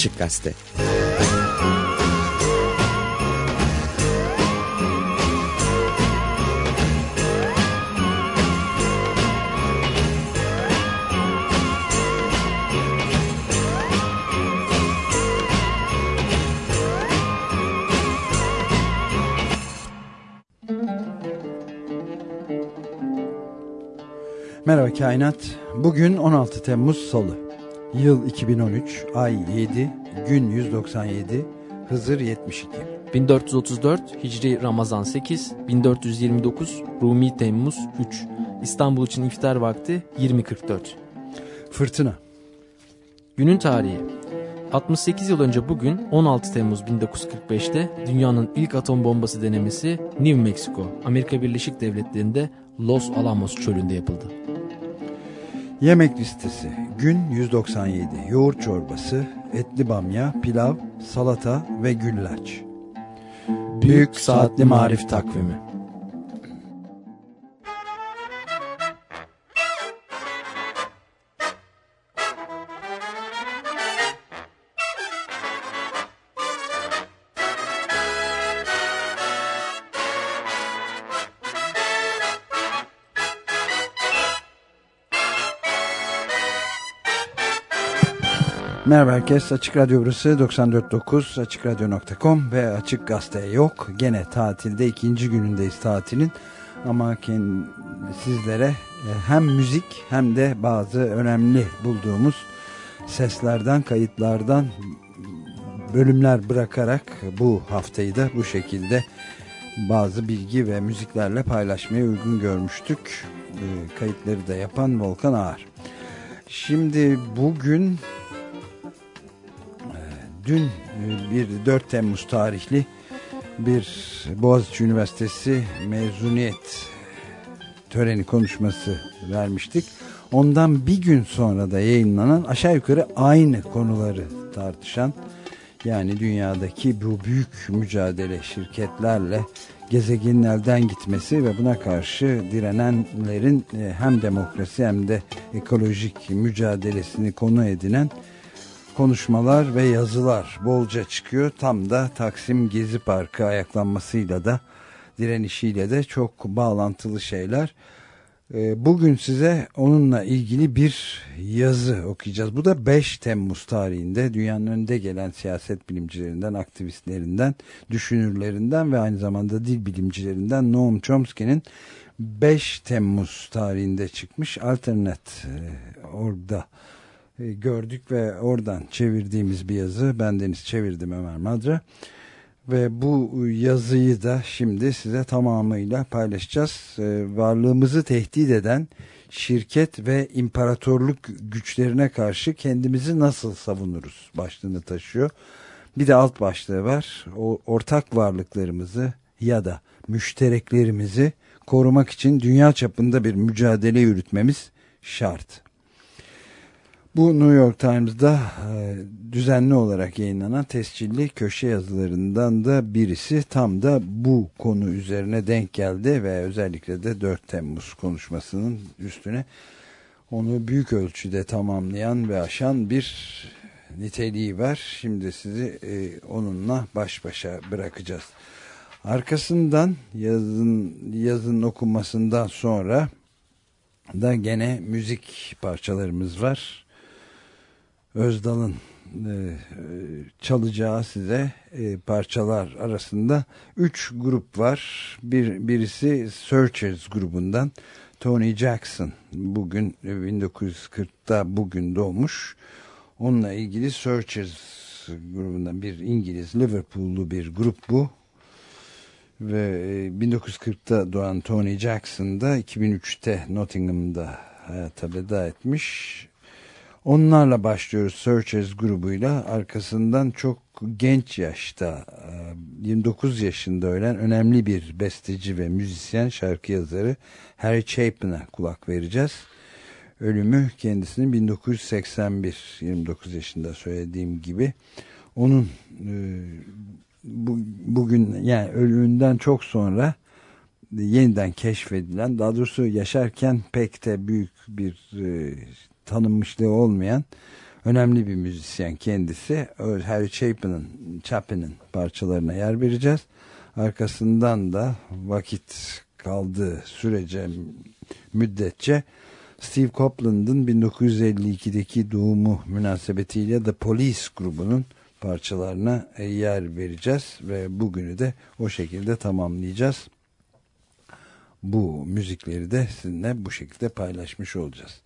Açık Gazete Merhaba Kainat. Bugün 16 Temmuz Salı. Yıl 2013, ay 7, gün 197, Hızır 72. 1434 Hicri Ramazan 8, 1429 Rumi Temmuz 3. İstanbul için iftar vakti 20.44. Fırtına. Günün tarihi 68 yıl önce bugün 16 Temmuz 1945'te dünyanın ilk atom bombası denemesi New Mexico, Amerika Birleşik Devletleri'nde Los Alamos çölünde yapıldı. Yemek listesi. Gün 197. Yoğurt çorbası, etli bamya, pilav, salata ve güllaç. Büyük Saatli Marif Takvimi Merhaba herkes. Açık Radyo burası 94.9 AçıkRadyo.com ve Açık Gazete yok. Gene tatilde ikinci günündeyiz tatilin. Ama kendi, sizlere e, hem müzik hem de bazı önemli bulduğumuz seslerden, kayıtlardan bölümler bırakarak bu haftayı da bu şekilde bazı bilgi ve müziklerle paylaşmaya uygun görmüştük. E, kayıtları da yapan Volkan Ağar. Şimdi bugün dün e, bir 4 Temmuz tarihli bir Boğaziçi Üniversitesi mezuniyet töreni konuşması vermiştik. Ondan bir gün sonra da yayınlanan aşağı yukarı aynı konuları tartışan yani dünyadaki bu büyük mücadele şirketlerle gezegenin elden gitmesi ve buna karşı direnenlerin e, hem demokrasi hem de ekolojik mücadelesini konu edinen konuşmalar ve yazılar bolca çıkıyor. Tam da Taksim Gezi Parkı ayaklanmasıyla da direnişiyle de çok bağlantılı şeyler. Ee, bugün size onunla ilgili bir yazı okuyacağız. Bu da 5 Temmuz tarihinde dünyanın önde gelen siyaset bilimcilerinden, aktivistlerinden, düşünürlerinden ve aynı zamanda dil bilimcilerinden Noam Chomsky'nin 5 Temmuz tarihinde çıkmış Alternet e, orada gördük ve oradan çevirdiğimiz bir yazı. Ben Deniz çevirdim Ömer Madra. Ve bu yazıyı da şimdi size tamamıyla paylaşacağız. E, varlığımızı tehdit eden şirket ve imparatorluk güçlerine karşı kendimizi nasıl savunuruz başlığını taşıyor. Bir de alt başlığı var. O ortak varlıklarımızı ya da müştereklerimizi korumak için dünya çapında bir mücadele yürütmemiz şart. Bu New York Times'da e, düzenli olarak yayınlanan tescilli köşe yazılarından da birisi tam da bu konu üzerine denk geldi ve özellikle de 4 Temmuz konuşmasının üstüne onu büyük ölçüde tamamlayan ve aşan bir niteliği var. Şimdi sizi e, onunla baş başa bırakacağız. Arkasından yazın yazın okunmasından sonra da gene müzik parçalarımız var. Özdal'ın e, çalacağı size e, parçalar arasında üç grup var. Bir birisi Searchers grubundan Tony Jackson bugün 1940'ta bugün doğmuş. Onunla ilgili Searchers grubundan bir İngiliz Liverpool'lu bir grup bu. Ve 1940'ta doğan Tony Jackson da 2003'te Nottingham'da hayata veda etmiş. Onlarla başlıyoruz Searchers grubuyla. Arkasından çok genç yaşta 29 yaşında ölen önemli bir besteci ve müzisyen şarkı yazarı Harry Chapin'e kulak vereceğiz. Ölümü kendisinin 1981 29 yaşında söylediğim gibi. Onun bu, bugün yani ölümünden çok sonra yeniden keşfedilen daha doğrusu yaşarken pek de büyük bir tanınmışlığı olmayan Önemli bir müzisyen kendisi. Harry Chapin'in Chapin'in parçalarına yer vereceğiz. Arkasından da vakit kaldığı sürece müddetçe Steve Copland'ın 1952'deki doğumu münasebetiyle The Police grubunun parçalarına yer vereceğiz ve bugünü de o şekilde tamamlayacağız. Bu müzikleri de sizinle bu şekilde paylaşmış olacağız.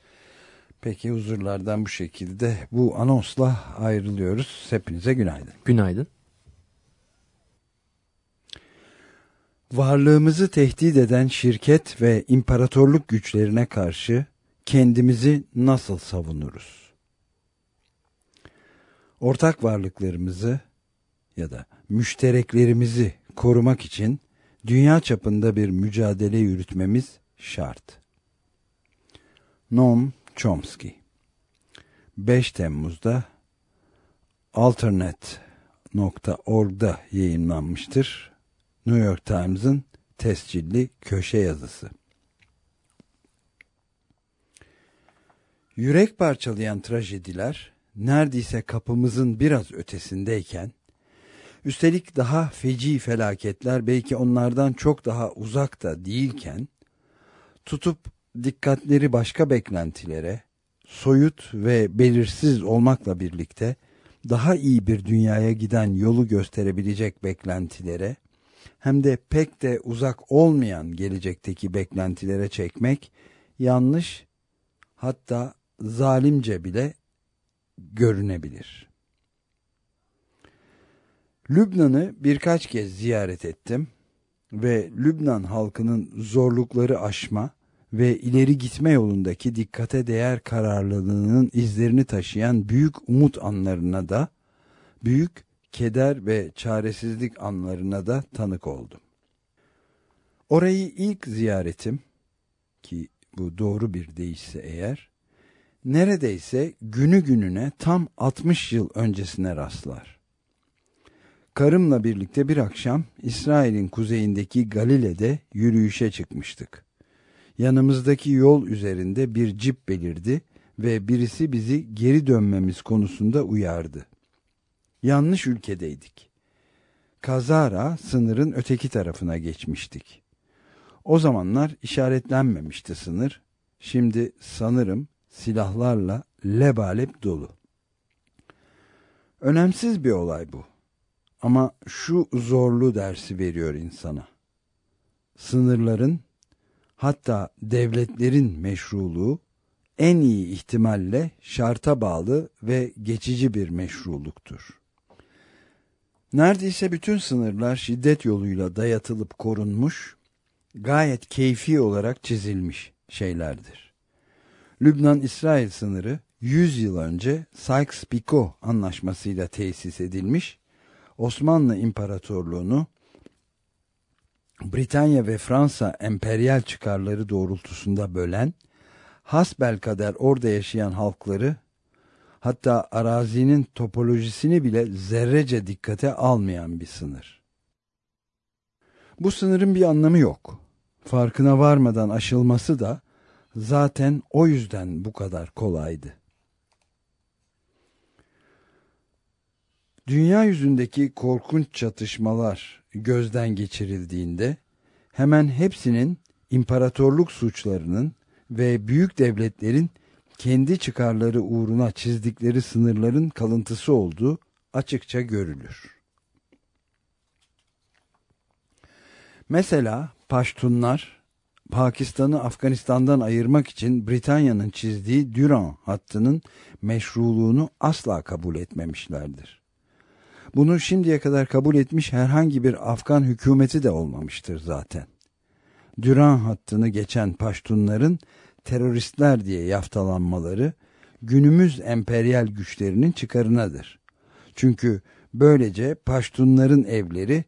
Peki huzurlardan bu şekilde bu anonsla ayrılıyoruz. Hepinize günaydın. Günaydın. Varlığımızı tehdit eden şirket ve imparatorluk güçlerine karşı kendimizi nasıl savunuruz? Ortak varlıklarımızı ya da müştereklerimizi korumak için dünya çapında bir mücadele yürütmemiz şart. Noam Chomsky 5 Temmuz'da Alternet.org'da yayınlanmıştır. New York Times'ın tescilli köşe yazısı. Yürek parçalayan trajediler neredeyse kapımızın biraz ötesindeyken, üstelik daha feci felaketler belki onlardan çok daha uzakta değilken, tutup dikkatleri başka beklentilere, soyut ve belirsiz olmakla birlikte daha iyi bir dünyaya giden yolu gösterebilecek beklentilere, hem de pek de uzak olmayan gelecekteki beklentilere çekmek yanlış hatta zalimce bile görünebilir. Lübnan'ı birkaç kez ziyaret ettim ve Lübnan halkının zorlukları aşma ve ileri gitme yolundaki dikkate değer kararlılığının izlerini taşıyan büyük umut anlarına da, büyük keder ve çaresizlik anlarına da tanık oldum. Orayı ilk ziyaretim, ki bu doğru bir deyişse eğer, neredeyse günü gününe tam 60 yıl öncesine rastlar. Karımla birlikte bir akşam İsrail'in kuzeyindeki Galile'de yürüyüşe çıkmıştık. Yanımızdaki yol üzerinde bir cip belirdi ve birisi bizi geri dönmemiz konusunda uyardı. Yanlış ülkedeydik. Kazara sınırın öteki tarafına geçmiştik. O zamanlar işaretlenmemişti sınır. Şimdi sanırım silahlarla lebalep dolu. Önemsiz bir olay bu. Ama şu zorlu dersi veriyor insana. Sınırların hatta devletlerin meşruluğu en iyi ihtimalle şarta bağlı ve geçici bir meşruluktur. Neredeyse bütün sınırlar şiddet yoluyla dayatılıp korunmuş, gayet keyfi olarak çizilmiş şeylerdir. Lübnan-İsrail sınırı 100 yıl önce Sykes-Picot anlaşmasıyla tesis edilmiş, Osmanlı İmparatorluğunu Britanya ve Fransa emperyal çıkarları doğrultusunda bölen, hasbelkader orada yaşayan halkları, hatta arazinin topolojisini bile zerrece dikkate almayan bir sınır. Bu sınırın bir anlamı yok. Farkına varmadan aşılması da zaten o yüzden bu kadar kolaydı. Dünya yüzündeki korkunç çatışmalar gözden geçirildiğinde hemen hepsinin imparatorluk suçlarının ve büyük devletlerin kendi çıkarları uğruna çizdikleri sınırların kalıntısı olduğu açıkça görülür. Mesela Paştunlar Pakistan'ı Afganistan'dan ayırmak için Britanya'nın çizdiği Duran hattının meşruluğunu asla kabul etmemişlerdir. Bunu şimdiye kadar kabul etmiş herhangi bir Afgan hükümeti de olmamıştır zaten. Duran hattını geçen Paştunların teröristler diye yaftalanmaları günümüz emperyal güçlerinin çıkarınadır. Çünkü böylece Paştunların evleri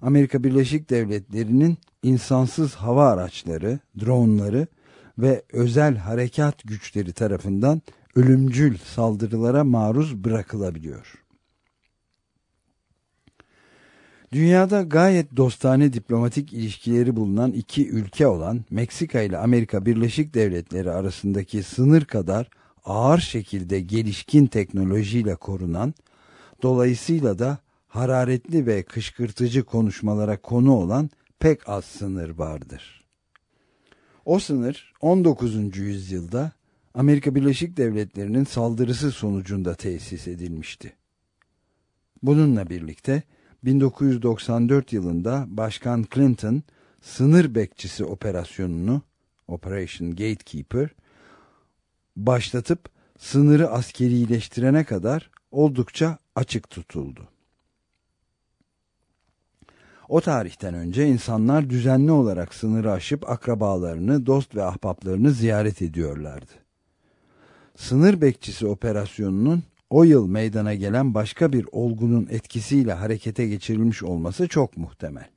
Amerika Birleşik Devletleri'nin insansız hava araçları, dronları ve özel harekat güçleri tarafından ölümcül saldırılara maruz bırakılabiliyor. Dünyada gayet dostane diplomatik ilişkileri bulunan iki ülke olan Meksika ile Amerika Birleşik Devletleri arasındaki sınır kadar ağır şekilde gelişkin teknolojiyle korunan, dolayısıyla da hararetli ve kışkırtıcı konuşmalara konu olan pek az sınır vardır. O sınır 19. yüzyılda Amerika Birleşik Devletleri'nin saldırısı sonucunda tesis edilmişti. Bununla birlikte 1994 yılında Başkan Clinton sınır bekçisi operasyonunu Operation Gatekeeper başlatıp sınırı askerileştirene kadar oldukça açık tutuldu. O tarihten önce insanlar düzenli olarak sınırı aşıp akrabalarını, dost ve ahbaplarını ziyaret ediyorlardı. Sınır bekçisi operasyonunun o yıl meydana gelen başka bir olgunun etkisiyle harekete geçirilmiş olması çok muhtemel.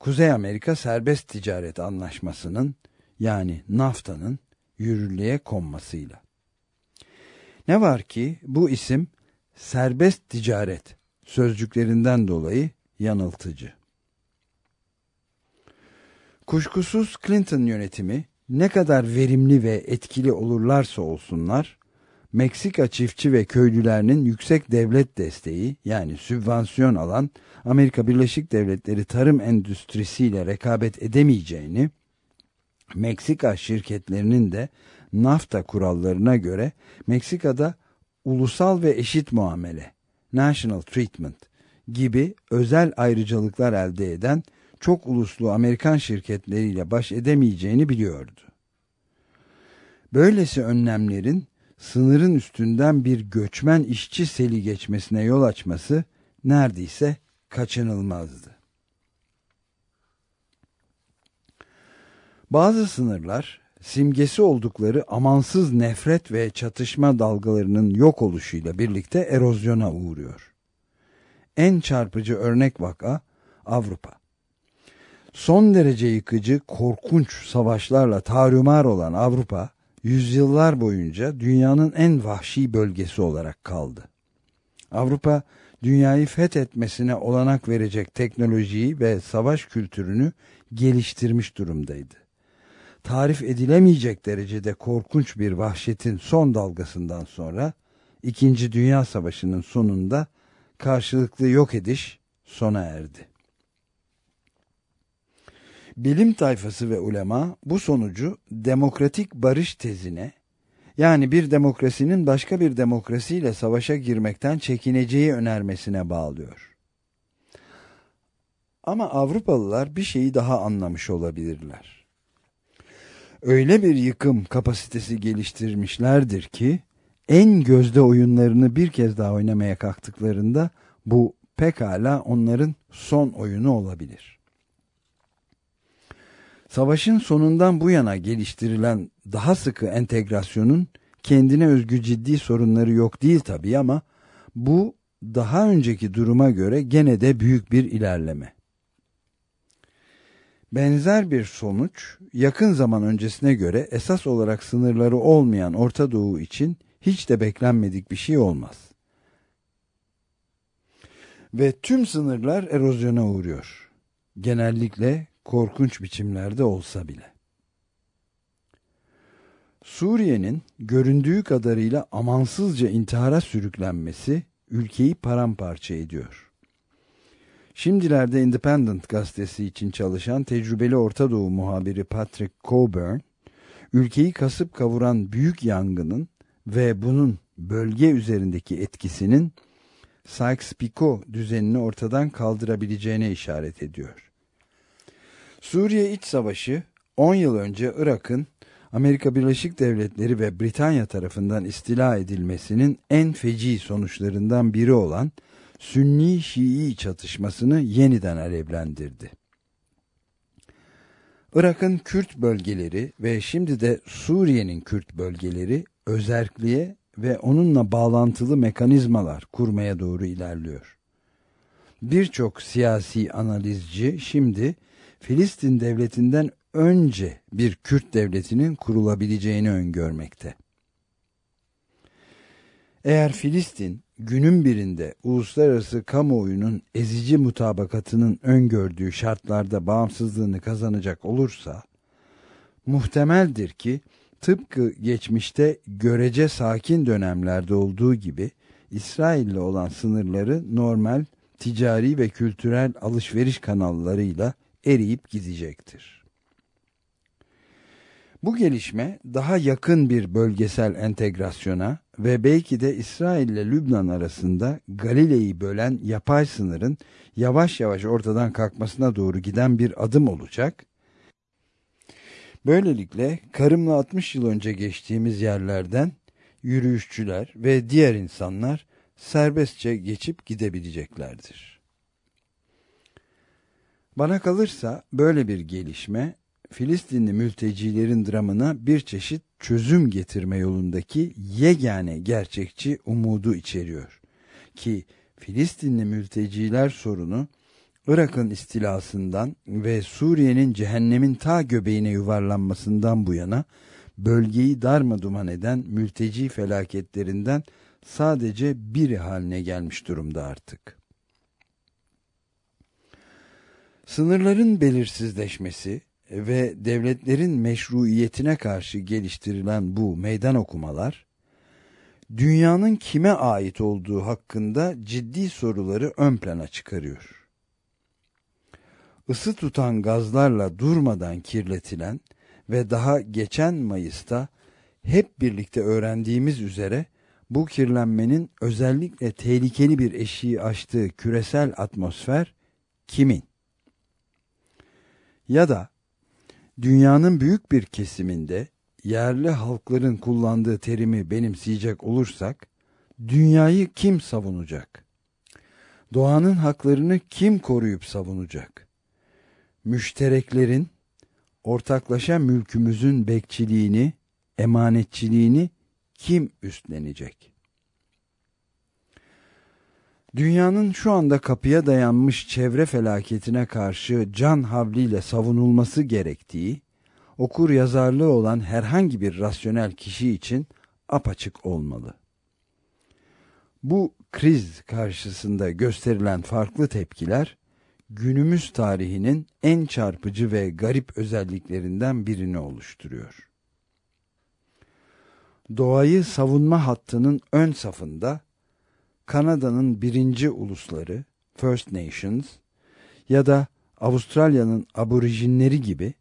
Kuzey Amerika Serbest Ticaret Anlaşması'nın yani NAFTA'nın yürürlüğe konmasıyla. Ne var ki bu isim serbest ticaret sözcüklerinden dolayı yanıltıcı. Kuşkusuz Clinton yönetimi ne kadar verimli ve etkili olurlarsa olsunlar, Meksika çiftçi ve köylülerinin yüksek devlet desteği yani sübvansiyon alan Amerika Birleşik Devletleri tarım endüstrisiyle rekabet edemeyeceğini, Meksika şirketlerinin de NAFTA kurallarına göre Meksika'da ulusal ve eşit muamele, national treatment gibi özel ayrıcalıklar elde eden çok uluslu Amerikan şirketleriyle baş edemeyeceğini biliyordu. Böylesi önlemlerin sınırın üstünden bir göçmen işçi seli geçmesine yol açması neredeyse kaçınılmazdı. Bazı sınırlar simgesi oldukları amansız nefret ve çatışma dalgalarının yok oluşuyla birlikte erozyona uğruyor. En çarpıcı örnek vaka Avrupa. Son derece yıkıcı, korkunç savaşlarla tarumar olan Avrupa, yüzyıllar boyunca dünyanın en vahşi bölgesi olarak kaldı. Avrupa, dünyayı fethetmesine olanak verecek teknolojiyi ve savaş kültürünü geliştirmiş durumdaydı. Tarif edilemeyecek derecede korkunç bir vahşetin son dalgasından sonra, İkinci Dünya Savaşı'nın sonunda karşılıklı yok ediş sona erdi. Bilim tayfası ve ulema bu sonucu demokratik barış tezine yani bir demokrasinin başka bir demokrasiyle savaşa girmekten çekineceği önermesine bağlıyor. Ama Avrupalılar bir şeyi daha anlamış olabilirler. Öyle bir yıkım kapasitesi geliştirmişlerdir ki en gözde oyunlarını bir kez daha oynamaya kalktıklarında bu pekala onların son oyunu olabilir. Savaşın sonundan bu yana geliştirilen daha sıkı entegrasyonun kendine özgü ciddi sorunları yok değil tabii ama bu daha önceki duruma göre gene de büyük bir ilerleme. Benzer bir sonuç yakın zaman öncesine göre esas olarak sınırları olmayan Orta Doğu için hiç de beklenmedik bir şey olmaz. Ve tüm sınırlar erozyona uğruyor. Genellikle korkunç biçimlerde olsa bile. Suriye'nin göründüğü kadarıyla amansızca intihara sürüklenmesi ülkeyi paramparça ediyor. Şimdilerde Independent gazetesi için çalışan tecrübeli Orta Doğu muhabiri Patrick Coburn, ülkeyi kasıp kavuran büyük yangının ve bunun bölge üzerindeki etkisinin Sykes-Picot düzenini ortadan kaldırabileceğine işaret ediyor. Suriye İç Savaşı 10 yıl önce Irak'ın Amerika Birleşik Devletleri ve Britanya tarafından istila edilmesinin en feci sonuçlarından biri olan Sünni-Şii çatışmasını yeniden alevlendirdi. Irak'ın Kürt bölgeleri ve şimdi de Suriye'nin Kürt bölgeleri özerkliğe ve onunla bağlantılı mekanizmalar kurmaya doğru ilerliyor. Birçok siyasi analizci şimdi Filistin devletinden önce bir Kürt devletinin kurulabileceğini öngörmekte. Eğer Filistin günün birinde uluslararası kamuoyunun ezici mutabakatının öngördüğü şartlarda bağımsızlığını kazanacak olursa, muhtemeldir ki tıpkı geçmişte görece sakin dönemlerde olduğu gibi İsrail'le olan sınırları normal ticari ve kültürel alışveriş kanallarıyla eriyip gidecektir. Bu gelişme daha yakın bir bölgesel entegrasyona ve belki de İsrail ile Lübnan arasında Galile'yi bölen yapay sınırın yavaş yavaş ortadan kalkmasına doğru giden bir adım olacak. Böylelikle karımla 60 yıl önce geçtiğimiz yerlerden yürüyüşçüler ve diğer insanlar serbestçe geçip gidebileceklerdir. Bana kalırsa böyle bir gelişme Filistinli mültecilerin dramına bir çeşit çözüm getirme yolundaki yegane gerçekçi umudu içeriyor. Ki Filistinli mülteciler sorunu Irak'ın istilasından ve Suriye'nin cehennemin ta göbeğine yuvarlanmasından bu yana bölgeyi darmaduman eden mülteci felaketlerinden sadece biri haline gelmiş durumda artık. Sınırların belirsizleşmesi ve devletlerin meşruiyetine karşı geliştirilen bu meydan okumalar, dünyanın kime ait olduğu hakkında ciddi soruları ön plana çıkarıyor. Isı tutan gazlarla durmadan kirletilen ve daha geçen Mayıs'ta hep birlikte öğrendiğimiz üzere bu kirlenmenin özellikle tehlikeli bir eşiği aştığı küresel atmosfer kimin? Ya da dünyanın büyük bir kesiminde yerli halkların kullandığı terimi benimseyecek olursak, dünyayı kim savunacak? Doğanın haklarını kim koruyup savunacak? Müştereklerin, ortaklaşa mülkümüzün bekçiliğini, emanetçiliğini kim üstlenecek? Dünyanın şu anda kapıya dayanmış çevre felaketine karşı can havliyle savunulması gerektiği, okur yazarlığı olan herhangi bir rasyonel kişi için apaçık olmalı. Bu kriz karşısında gösterilen farklı tepkiler, günümüz tarihinin en çarpıcı ve garip özelliklerinden birini oluşturuyor. Doğayı savunma hattının ön safında, Kanada'nın birinci ulusları First Nations ya da Avustralya'nın aborijinleri gibi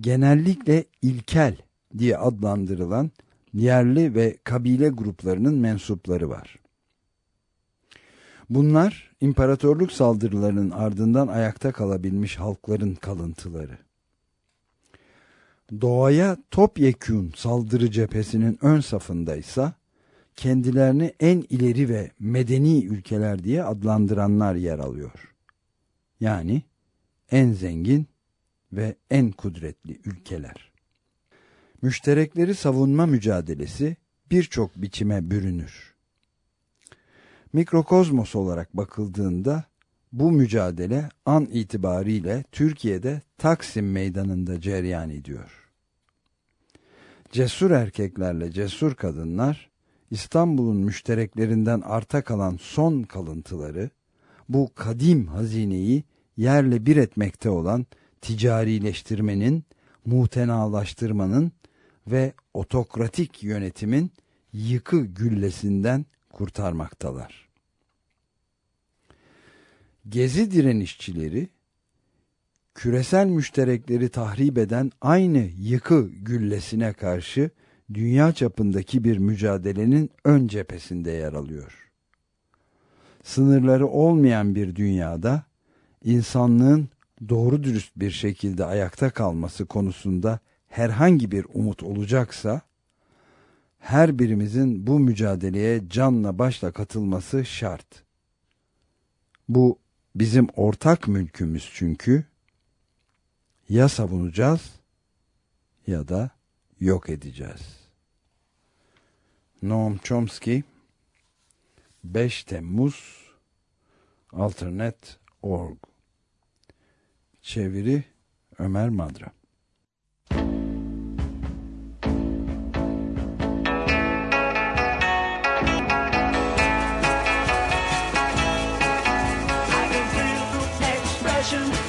genellikle ilkel diye adlandırılan yerli ve kabile gruplarının mensupları var. Bunlar imparatorluk saldırılarının ardından ayakta kalabilmiş halkların kalıntıları. Doğaya topyekün saldırı cephesinin ön safındaysa kendilerini en ileri ve medeni ülkeler diye adlandıranlar yer alıyor. Yani en zengin ve en kudretli ülkeler. Müşterekleri savunma mücadelesi birçok biçime bürünür. Mikrokozmos olarak bakıldığında bu mücadele an itibariyle Türkiye'de Taksim Meydanı'nda cereyan ediyor. Cesur erkeklerle cesur kadınlar İstanbul'un müştereklerinden arta kalan son kalıntıları, bu kadim hazineyi yerle bir etmekte olan ticarileştirmenin, mutenalaştırmanın ve otokratik yönetimin yıkı güllesinden kurtarmaktalar. Gezi direnişçileri, küresel müşterekleri tahrip eden aynı yıkı güllesine karşı dünya çapındaki bir mücadelenin ön cephesinde yer alıyor. Sınırları olmayan bir dünyada insanlığın doğru dürüst bir şekilde ayakta kalması konusunda herhangi bir umut olacaksa her birimizin bu mücadeleye canla başla katılması şart. Bu bizim ortak mülkümüz çünkü ya savunacağız ya da yok edeceğiz. Noam Chomsky 5 Temmuz Alternet.org Çeviri Ömer Madra. On my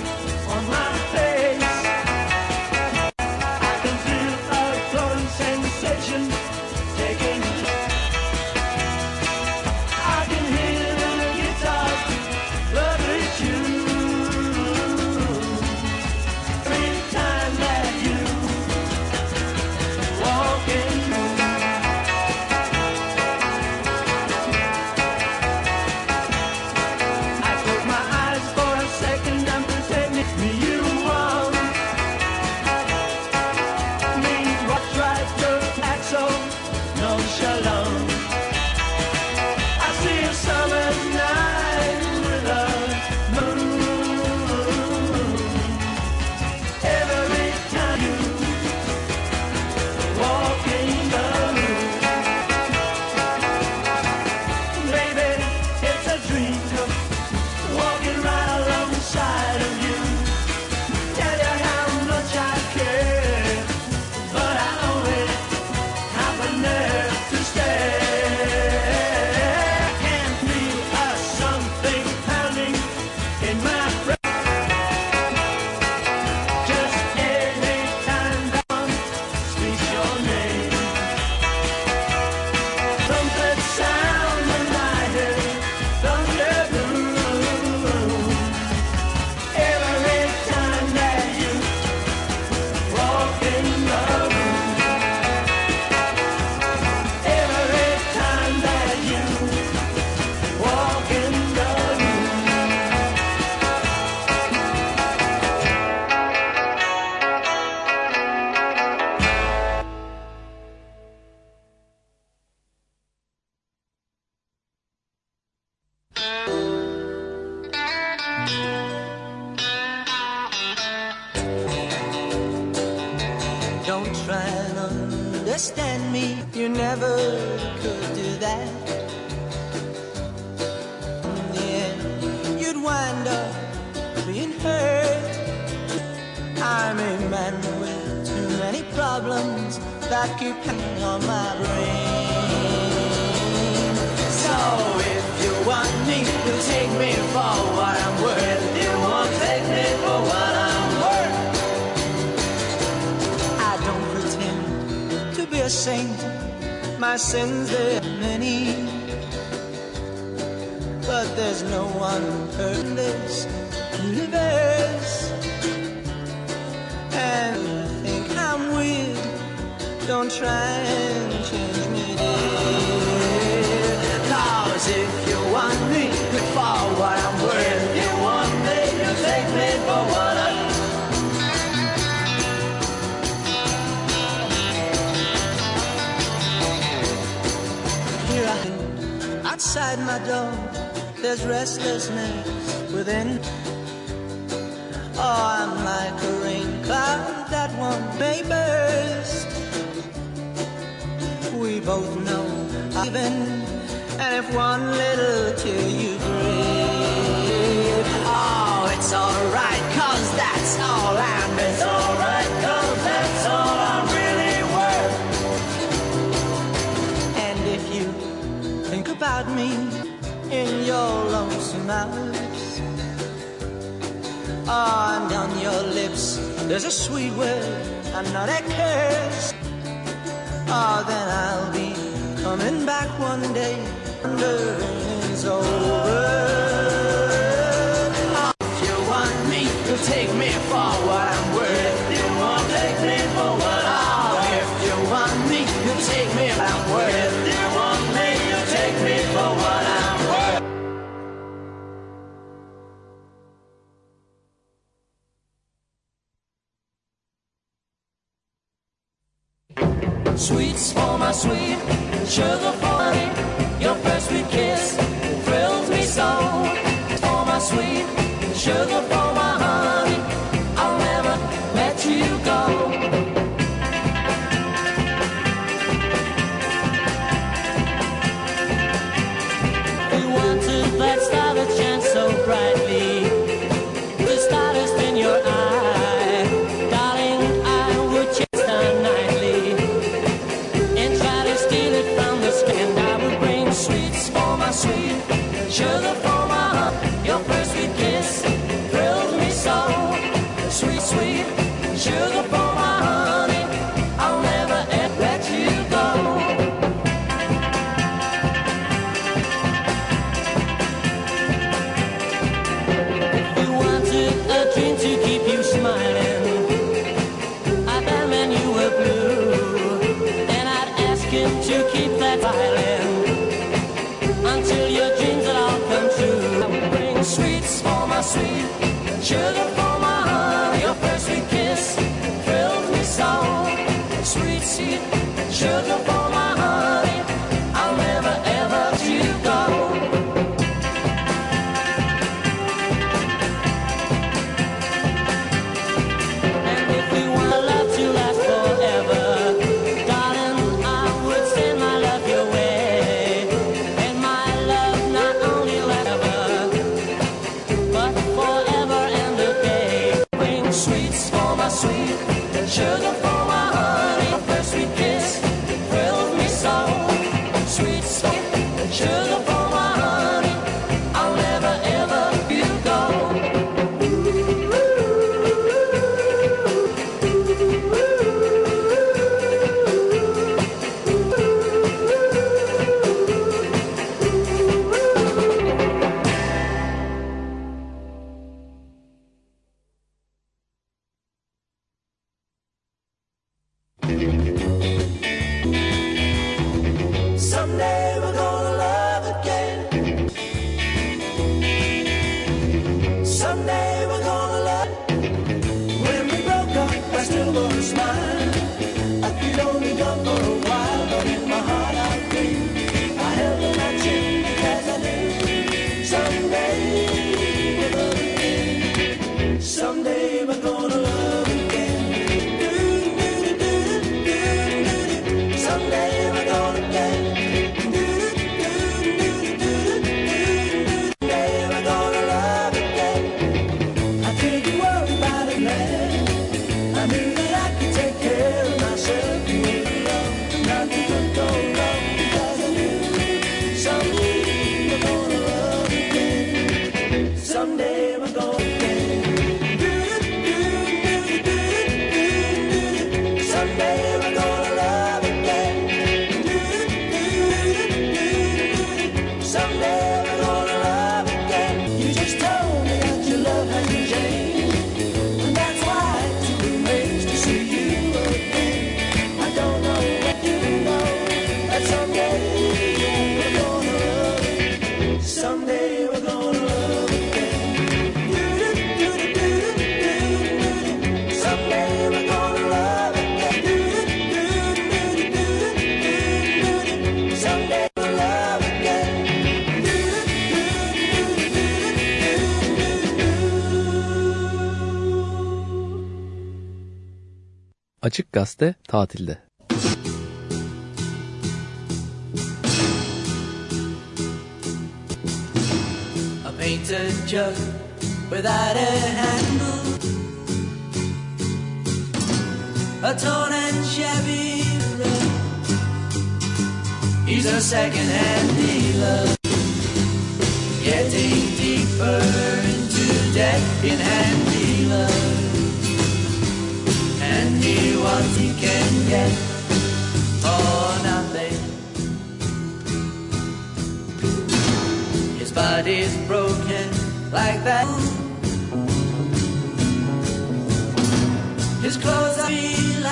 no even and if one little tear you breathe oh it's all right cause that's all i'm it's all right cause that's all i'm really worth. And if you think about me in your lonesome hours oh and on your lips there's a sweet word and not a curse. Oh then i'll be coming back one day under is over. If you want me, you take me for what I'm worth. If you won't take me for what I'm worth. If you want me, you take me for what I'm worth. If you want me, you take me for what I'm worth. Sweets for my sweet each Açık Gazete tatilde. A torn and shabby rug He's a second-hand dealer. Getting deeper into debt in hand. again for nothing. His body's broken like that. His clothes are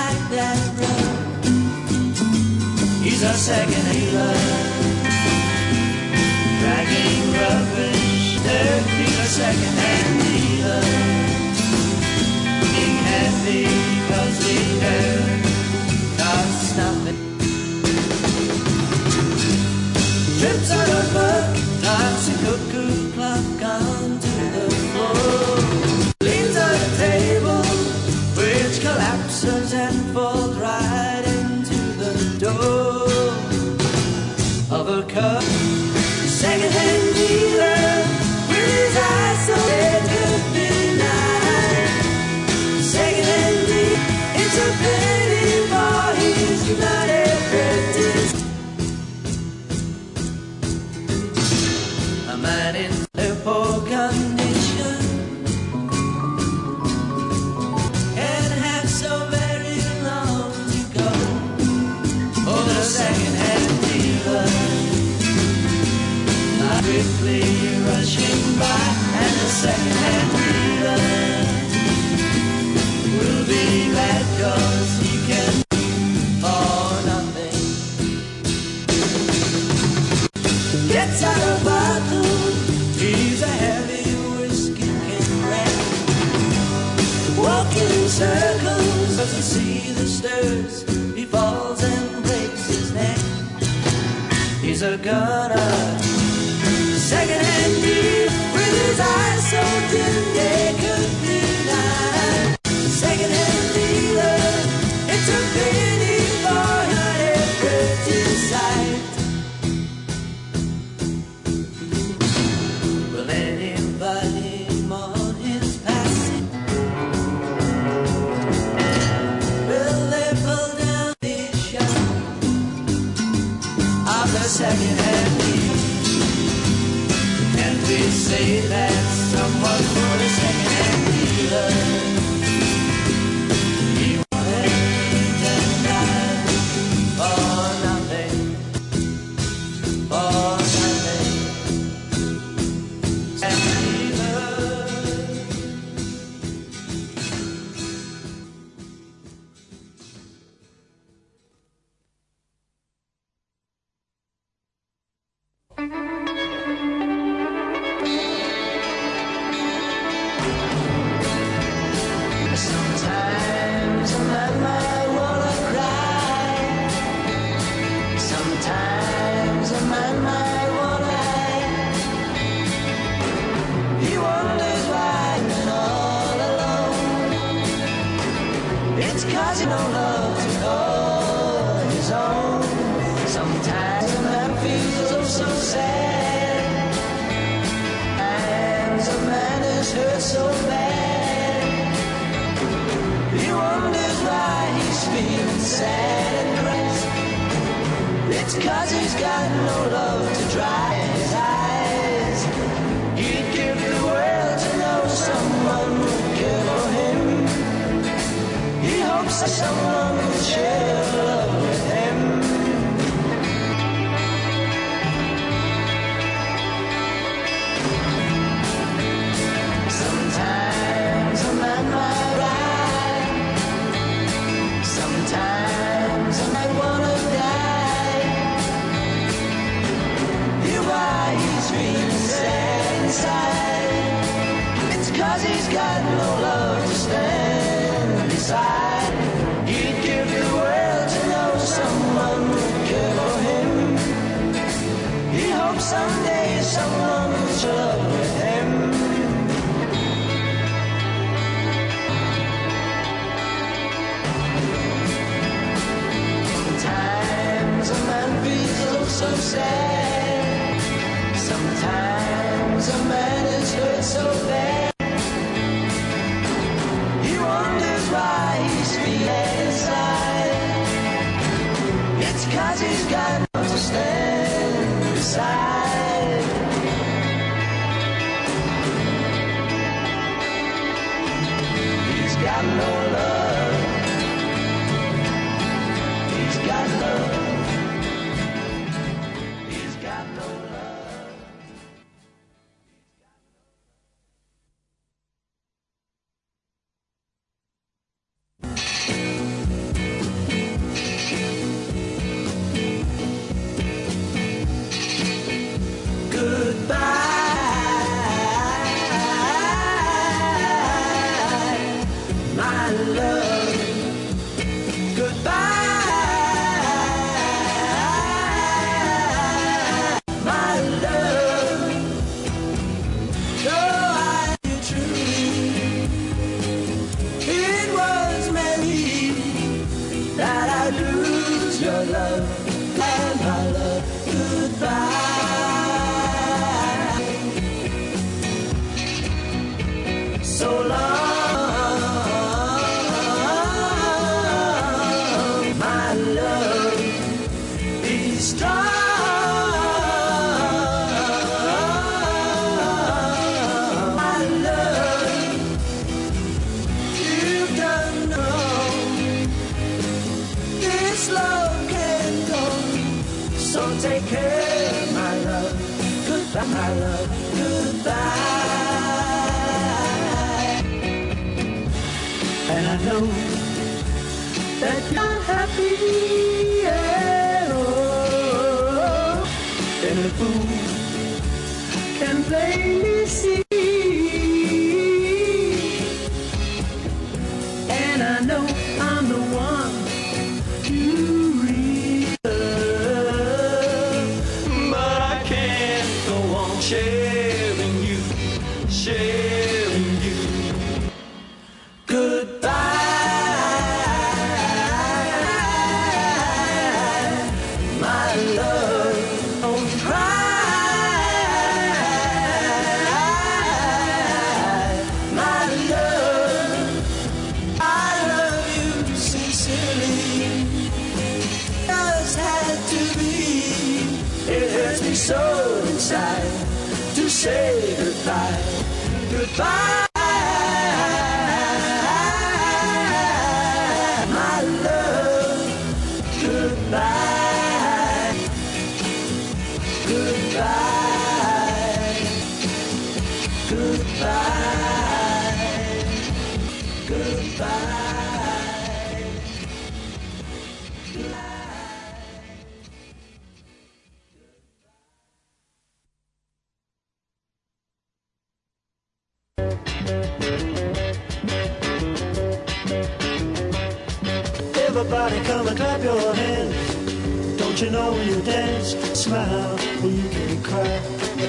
like that. He's a second healer, dragging rubbish. There, he's a second-hand dealer, being happy because we have. Trips are over, time's a cuckoo clock gone to the floor. Leans on a table, which collapses and falls right into the door of a cup. buy and the second hand. He's got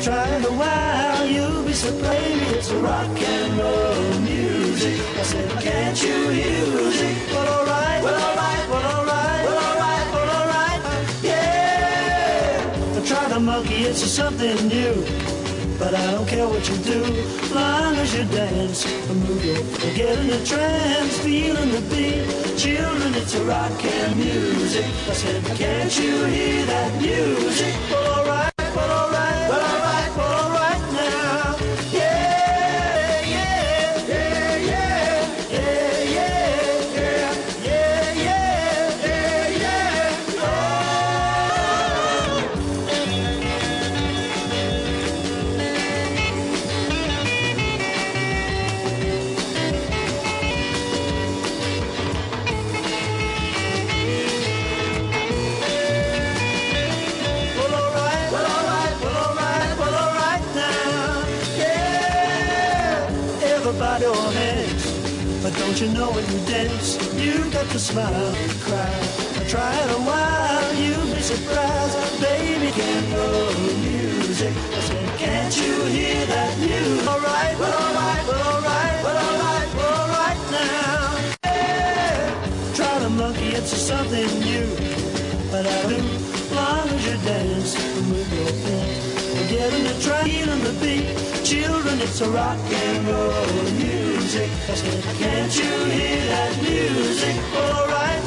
Try it a while, you'll be so plain. It's a rock and roll music. I said, can't you use it? Well, alright, well, alright, well, alright, well, alright, well, alright, yeah. I try the monkey, it's something new. But I don't care what you do, long as you dance and move your get in a trance, feeling the beat. Children, it's a rock and music. I said, can't you hear that music? Alright, well, alright. you know when you dance, you got to smile and cry. Try it a while, you'll be surprised. Baby, can roll music. I said, can't you hear that music? All right, well, all right, well, all right, well, all right, well, all right now. Yeah. Try the monkey, it's something new. But I do, long as you dance and move your feet. Get in the train on the beat, children, it's a rock and roll music music. Can't you hear that music? All right.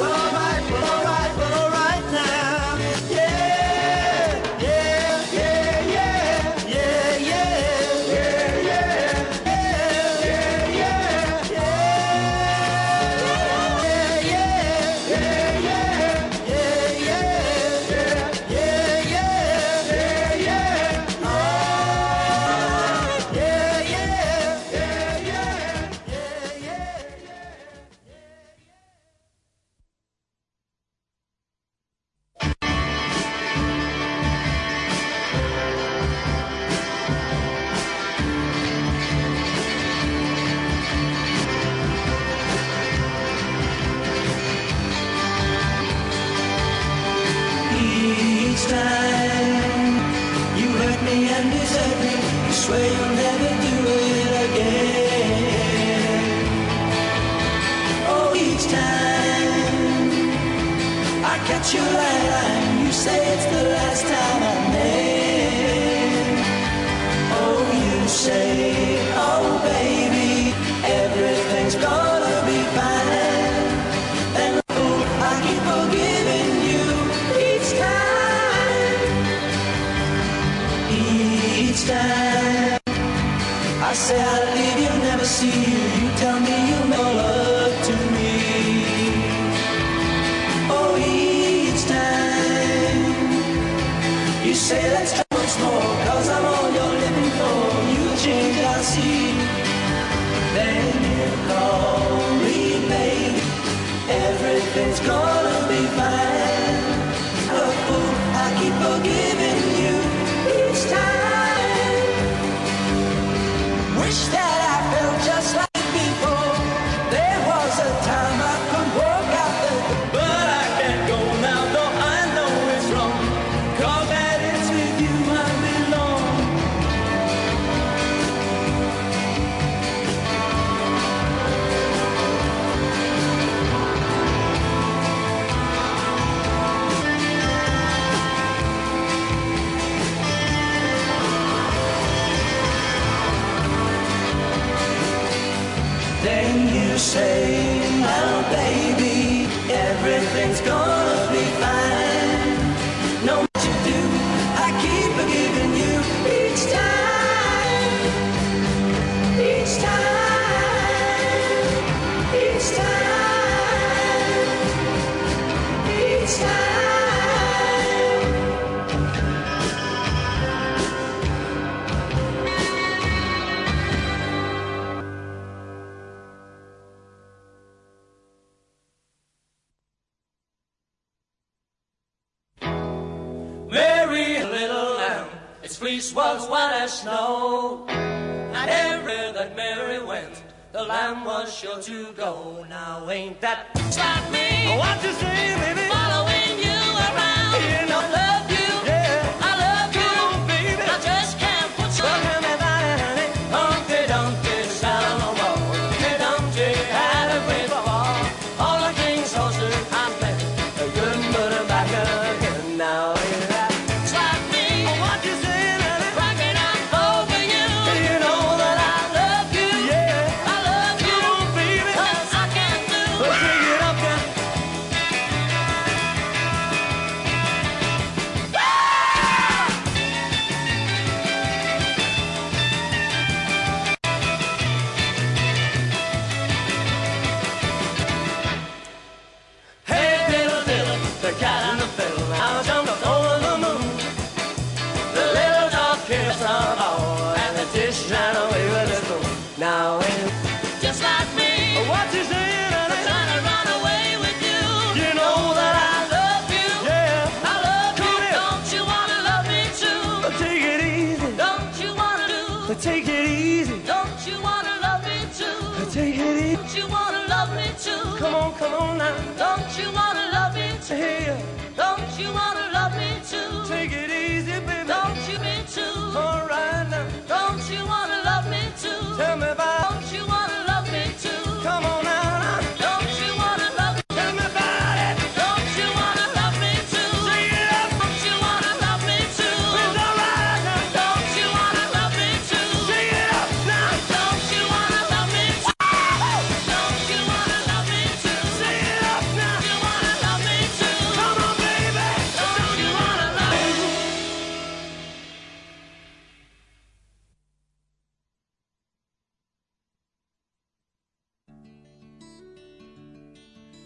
everything's gonna be fine. Oh, I keep forgiving you each time. Wish that. sure to go. Now ain't that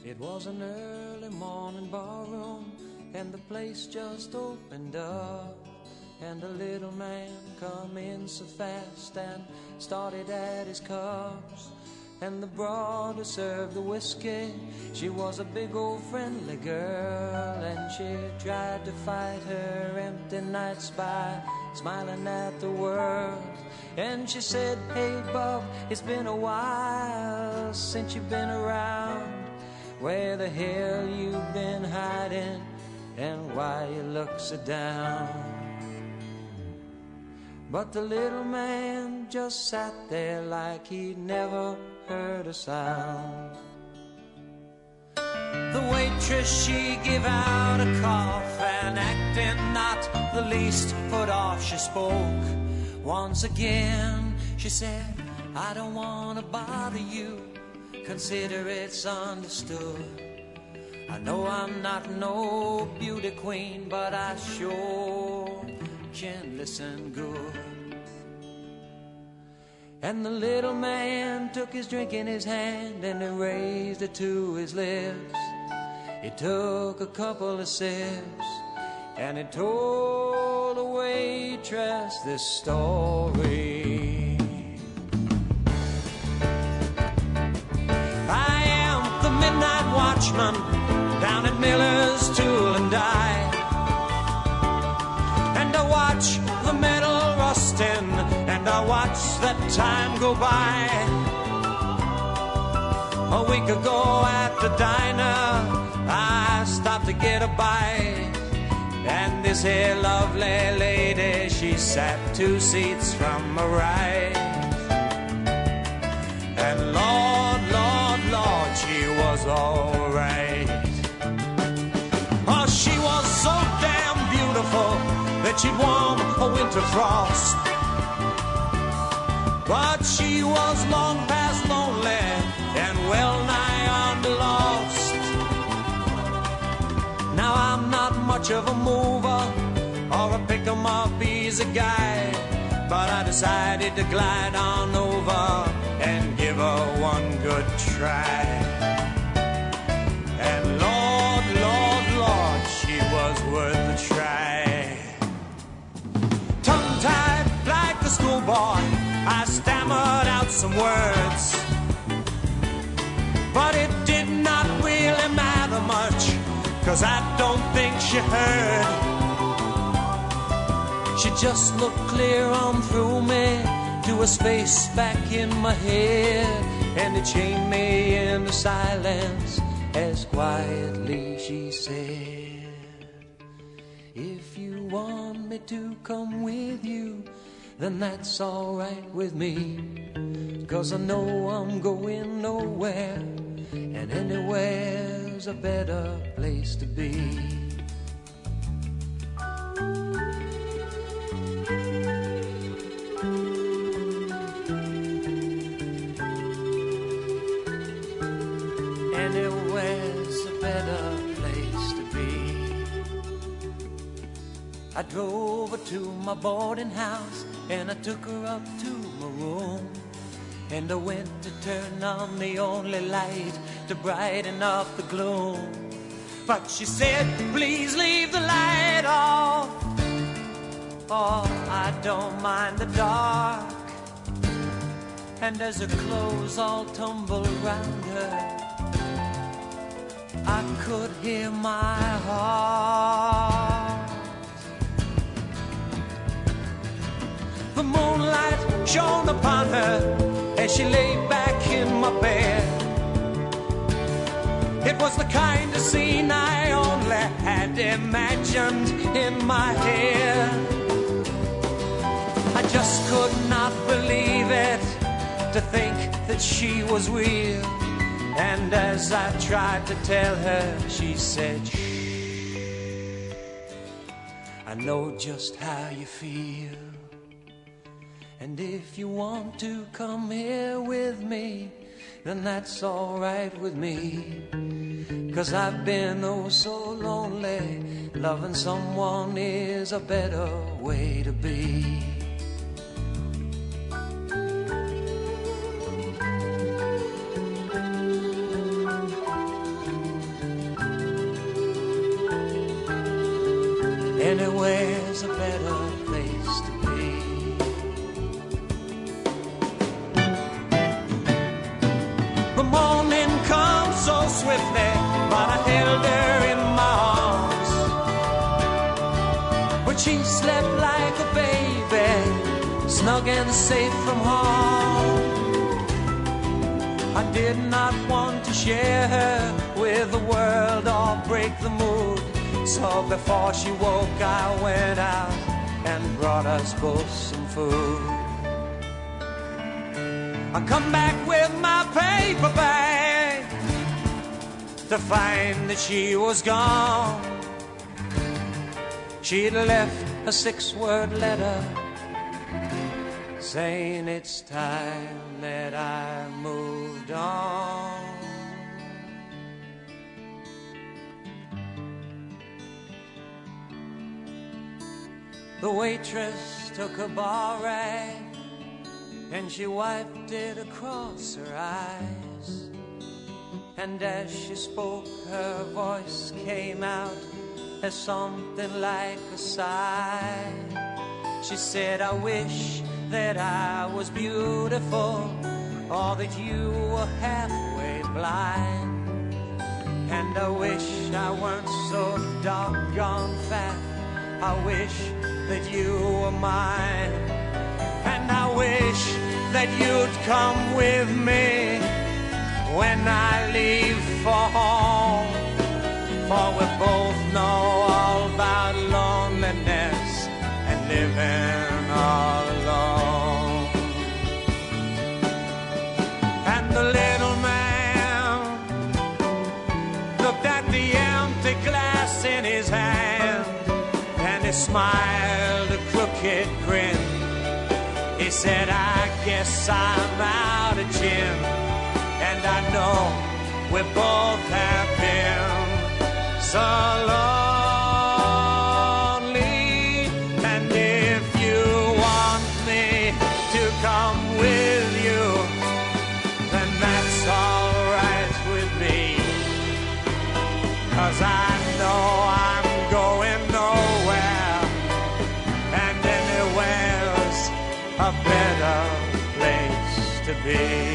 It was an early morning ballroom, and the place just opened up. And a little man come in so fast and started at his cups. And the broad who served the whiskey, she was a big old friendly girl, and she tried to fight her empty nights by smiling at the world. And she said, Hey, Bob, it's been a while since you've been around. Where the hell you been hiding and why you look so down? But the little man just sat there like he'd never heard a sound. The waitress, she gave out a cough and acting not the least put off, she spoke. Once again, she said, I don't want to bother you. Consider it's understood. I know I'm not no beauty queen, but I sure can listen good. And the little man took his drink in his hand and he raised it to his lips. He took a couple of sips and he told the waitress this story. Watchman down at Miller's Tool and Die. And I watch the metal rusting, and I watch that time go by. A week ago at the diner, I stopped to get a bite. And this here lovely lady, she sat two seats from my right. And Lord, was alright. Oh, she was so damn beautiful that she'd warm a winter frost. But she was long past lonely and well nigh on lost. Now I'm not much of a mover or a pick 'em up easy guy, but I decided to glide on over and give her one good try. I stammered out some words. But it did not really matter much, cause I don't think she heard. She just looked clear on through me to a space back in my head, and it chained me into silence as quietly she said, If you want me to come with you, then that's alright with me. Cause I know I'm going nowhere, and anywhere's a better place to be. Anywhere's a better place to be. I drove her to my boarding house and I took her up to my room. And I went to turn on the only light to brighten up the gloom. But she said, please leave the light off. Oh, I don't mind the dark. And as her clothes all tumbled around her, I could hear my heart. Shone upon her as she lay back in my bed. It was the kind of scene I only had imagined in my head. I just could not believe it to think that she was real. And as I tried to tell her, she said, Shh. I know just how you feel. And if you want to come here with me, then that's alright with me. Cause I've been oh so lonely. Loving someone is a better way to be. She slept like a baby, snug and safe from harm. I did not want to share her with the world or break the mood. So before she woke, I went out and brought us both some food. I come back with my paper bag to find that she was gone. She'd left a six word letter saying it's time that I moved on. The waitress took a bar rag and she wiped it across her eyes. And as she spoke, her voice came out as something like a sigh. She said, I wish that I was beautiful or that you were halfway blind. And I wish I weren't so doggone fat. I wish that you were mine. And I wish that you'd come with me when I leave for home. For and all alone. And the little man looked at the empty glass in his hand and he smiled a crooked grin. He said, I guess I'm out of gin. And I know we both have been so lonely. Place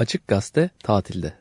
Açık Gazete tatilde.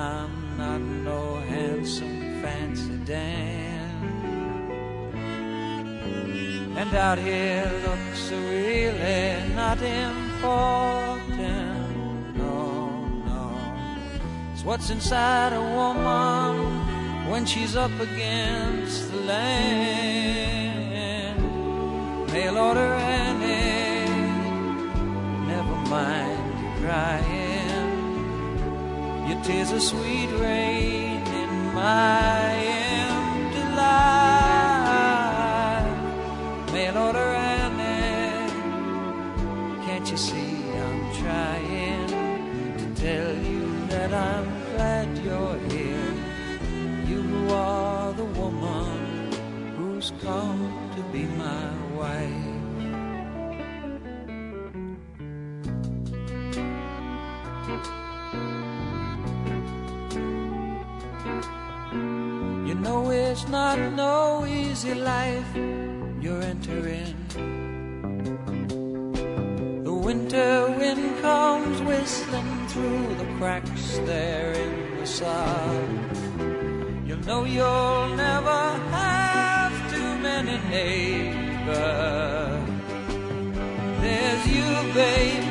I'm not no handsome fancy Dan. And out here looks really not important. No, no. It's what's inside a woman when she's up against the land. Mail order Annie, never mind crying. Your a sweet rain in my empty life. Mail order Annie, can't you see I'm trying to tell you that I'm glad you're here? You are the woman who's come to be my not no easy life you're entering. The winter wind comes whistling through the cracks there in the sod. You'll know you'll never have too many neighbors. There's you, babe,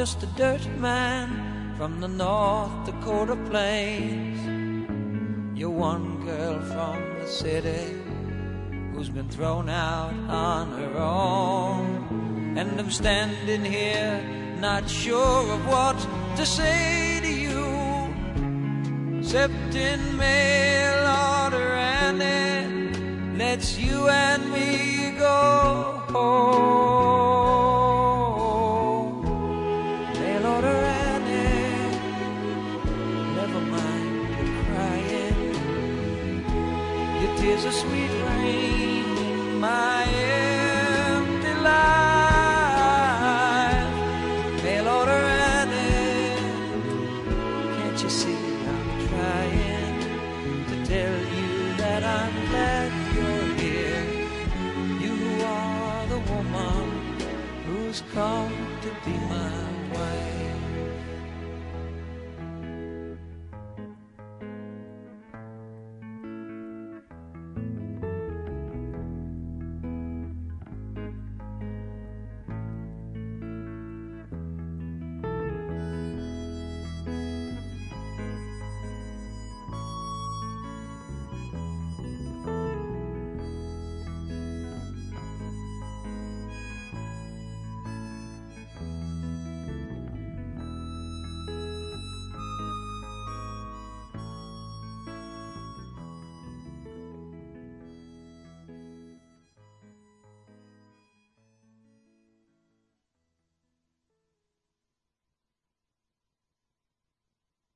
just a dirt man from the North Dakota plains. You're one girl from the city who's been thrown out on her own. And I'm standing here, not sure of what to say to you. Except in mail order Annie lets you and me go home.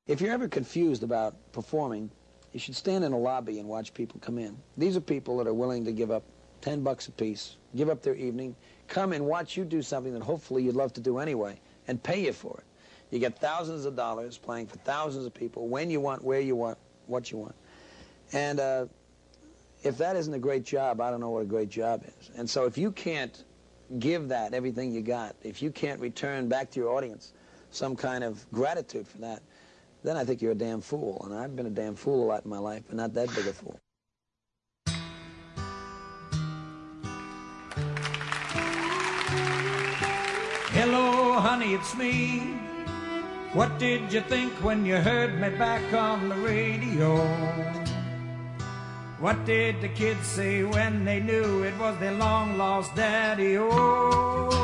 If you're ever confused about performing, you should stand in a lobby and watch people come in. These are people that are willing to give up 10 bucks a piece, give up their evening, come and watch you do something that hopefully you'd love to do anyway, and pay you for it. You get thousands of dollars playing for thousands of people when you want, where you want, what you want. And uh, if that isn't a great job, I don't know what a great job is. And so if you can't give that everything you got, if you can't return back to your audience some kind of gratitude for that, then I think you're a damn fool. And I've been a damn fool a lot in my life, but not that big a fool. Hello, honey, it's me. What did you think when you heard me back on the radio? What did the kids say when they knew it was their long lost daddy? Oh.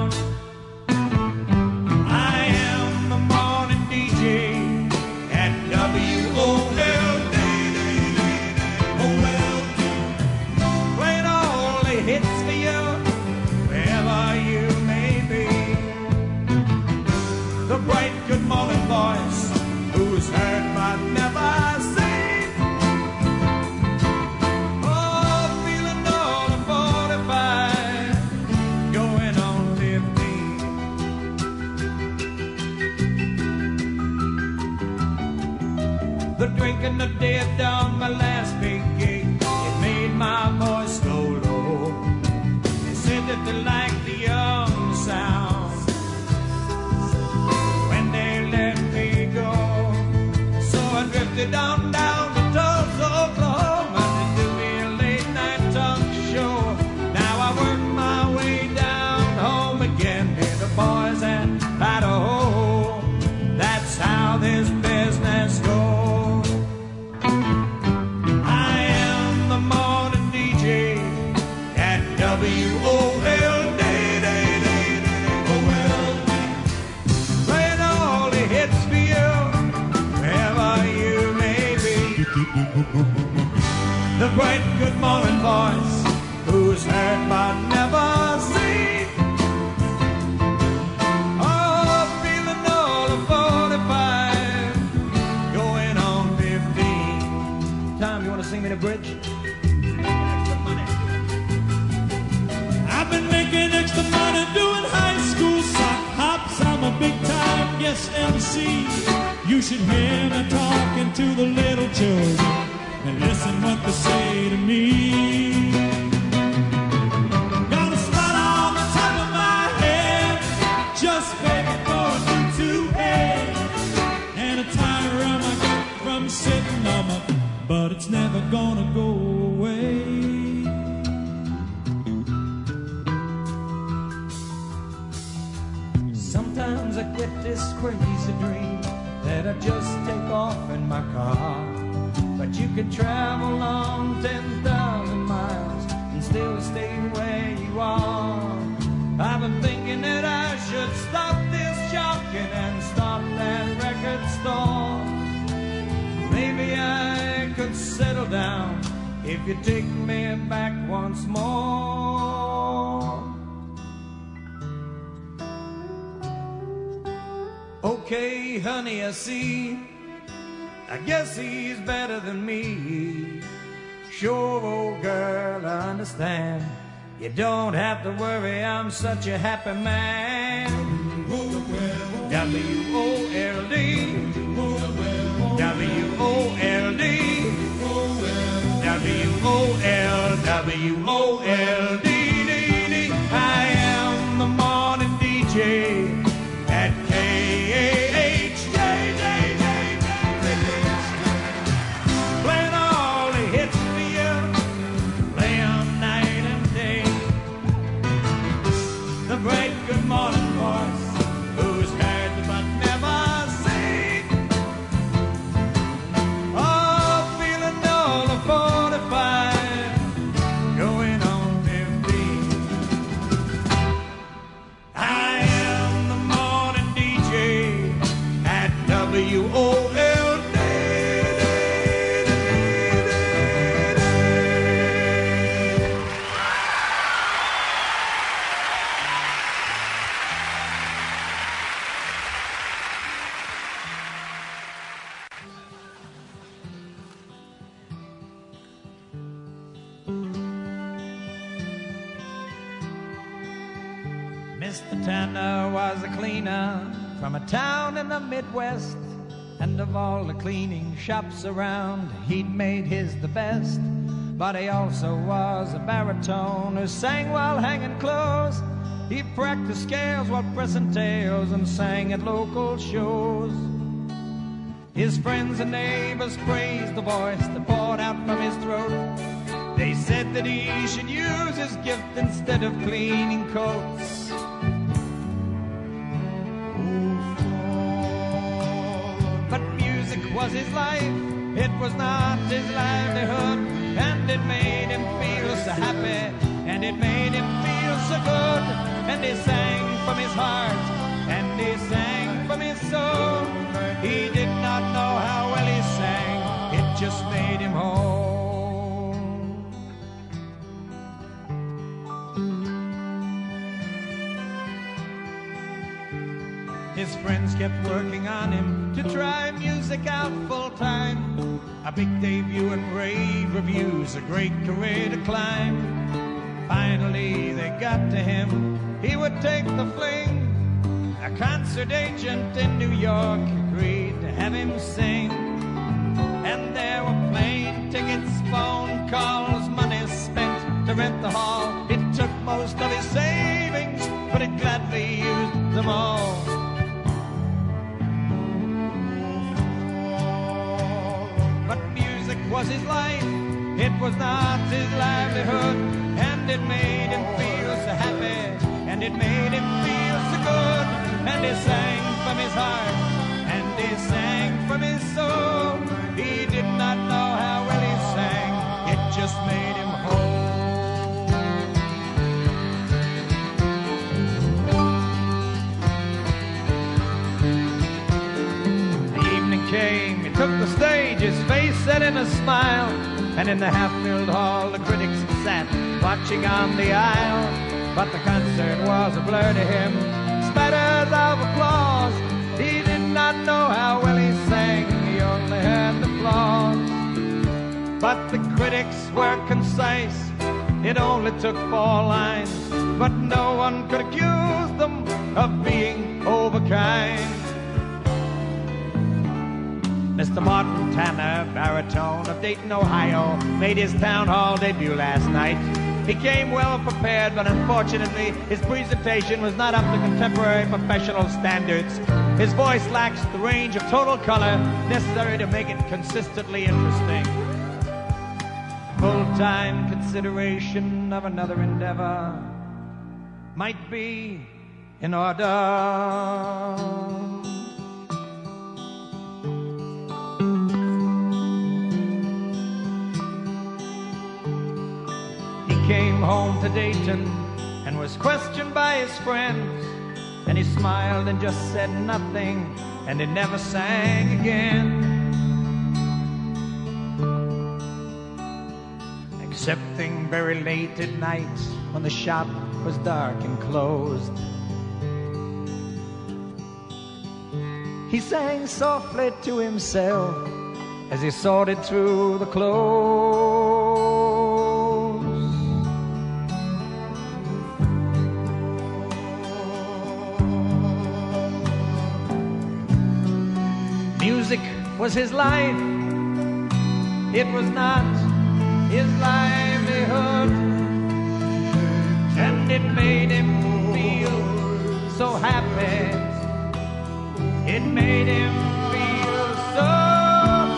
Drinking the dead down my Bright good morning voice, who's heard but never seen. Oh, feeling all of 45, going on 15. Tom, you want to sing me the bridge? I've been making extra money doing high school sock hops. I'm a big time guest MC. You should hear me talking to the little children and listen what they say to me. Got a spot on the top of my head, just baby for a new two-head, and a tire rum I got from sitting on my, but it's never gonna go away. Sometimes I get this crazy dream that I just take off in my car. But you could travel on 10,000 miles and still stay where you are. I've been thinking that I should stop this jockeying and stop that record store. Maybe I could settle down if you take me back once more. Okay, honey, I see. I guess he's better than me. Sure, old girl, I understand. You don't have to worry, I'm such a happy man. W O L D. W O L D. W O L W O L D. in the Midwest. And of all the cleaning shops around, he'd made his the best. But he also was a baritone who sang while hanging clothes. He practiced scales while pressing tails and sang at local shows. His friends and neighbors praised the voice that poured out from his throat. They said that he should use his gift instead of cleaning coats. Was his life, it was not his livelihood. And it made him feel so happy, and it made him feel so good. And he sang from his heart, and he sang from his soul. He did not know how well he sang, it just made him whole. His friends kept working on him to try music out full time. A big debut and rave reviews, a great career to climb. Finally, they got to him, he would take the fling. A concert agent in New York agreed to have him sing. And there were plane tickets, phone calls, money spent to rent the hall. It took most of his savings, but he gladly used them all. Was his life, it was not his livelihood. And it made him feel so happy, and it made him feel so good. And he sang from his heart, and he sang from his soul. Set in a smile. And in the half-filled hall, the critics sat watching on the aisle. But the concert was a blur to him, spatters of applause. He did not know how well he sang, he only heard the applause. But the critics were concise, it only took four lines. But no one could accuse them of being overkind. Mr. Martin Tanner, baritone of Dayton, Ohio, made his town hall debut last night. He came well prepared, but unfortunately, his presentation was not up to contemporary professional standards. His voice lacks the range of total color necessary to make it consistently interesting. Full-time consideration of another endeavor might be in order. Came home to Dayton and was questioned by his friends. And he smiled and just said nothing, and he never sang again. Excepting very late at night when the shop was dark and closed. He sang softly to himself as he sorted through the clothes. Was his life, it was not his livelihood, and it made him feel so happy. It made him feel so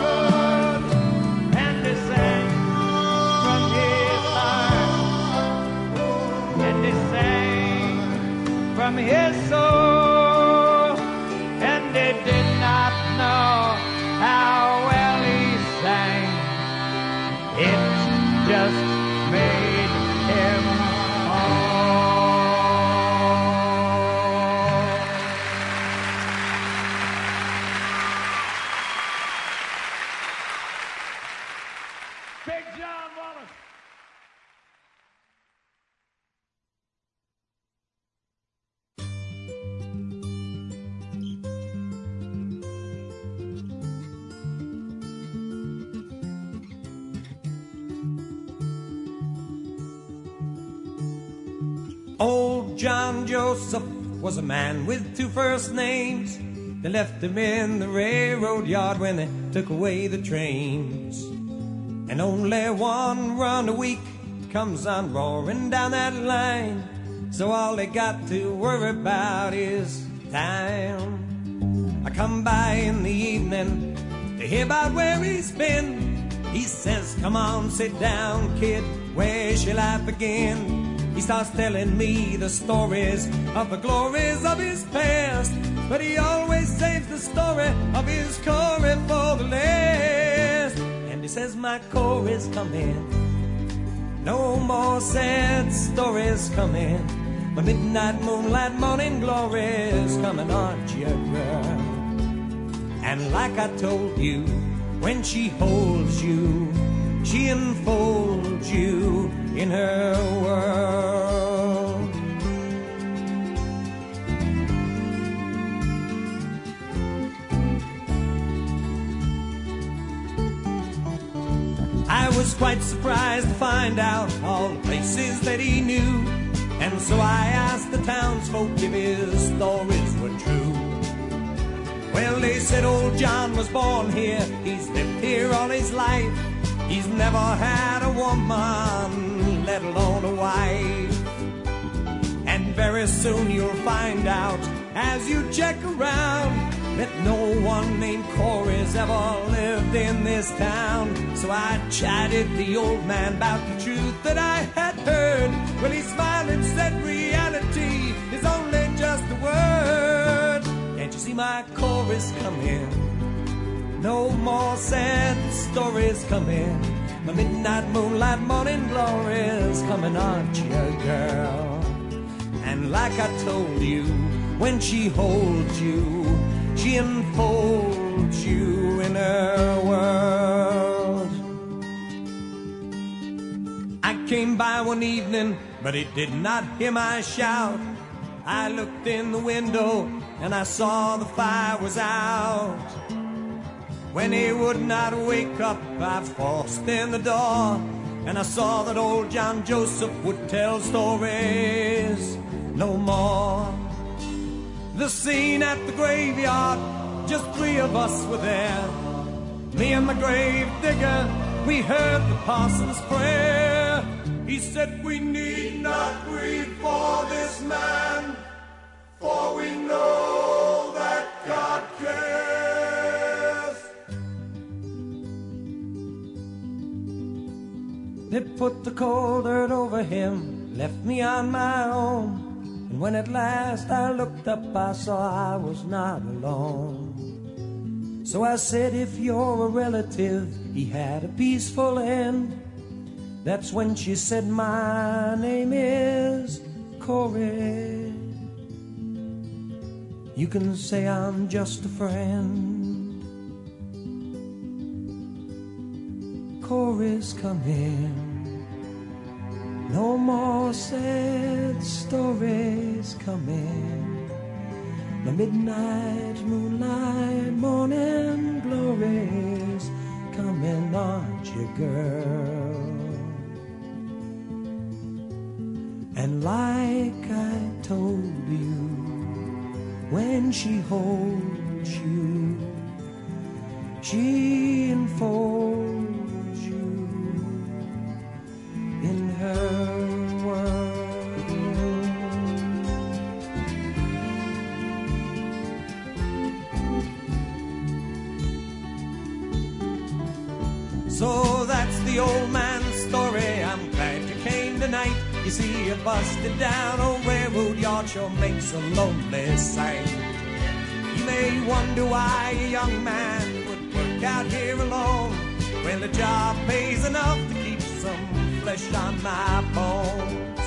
good, and he sang from his heart, and he sang from his soul, was a man with two first names. They left him in the railroad yard when they took away the trains. And only one run a week comes on roaring down that line. So all they got to worry about is time. I come by in the evening to hear about where he's been. He says, Come on, sit down, kid, where shall I begin? He starts telling me the stories of the glories of his past. But he always saves the story of his Corey for the last. And he says, My Corey's coming. No more sad stories coming. My midnight moonlight morning glories coming, aren't you, girl? And like I told you, when she holds you, she enfolds you in her world. I was quite surprised to find out all the places that he knew. And so I asked the townsfolk if his stories were true. Well, they said old John was born here. He's lived here all his life. He's never had a woman, let alone a wife. And very soon you'll find out as you check around that no one named Corey's ever lived in this town. So I chatted the old man about the truth that I had heard. Well, he smiled and said reality is only just a word. Can't you see my Corey's coming? No more sad stories coming. My midnight moonlight morning glories coming, aren't you, girl? And like I told you, when she holds you, she enfolds you in her world. I came by one evening, but he did not hear my shout. I looked in the window and I saw the fire was out. When he would not wake up, I forced in the door and I saw that old John Joseph would tell stories no more. The scene at the graveyard, just three of us were there. Me and the grave digger, we heard the parson's prayer. He said, We need not grieve for this man, for we know that God cares. They put the cold dirt over him, left me on my own. And when at last I looked up, I saw I was not alone. So I said, if you're a relative, he had a peaceful end. That's when she said, My name is Corey. You can say I'm just a friend. Corey's coming. No more sad stories coming. The midnight moonlight morning glories coming, aren't you, girl? And like I told you, when she holds you, she enfolds makes a lonely sight. You may wonder why a young man would work out here alone. Well, the job pays enough to keep some flesh on my bones.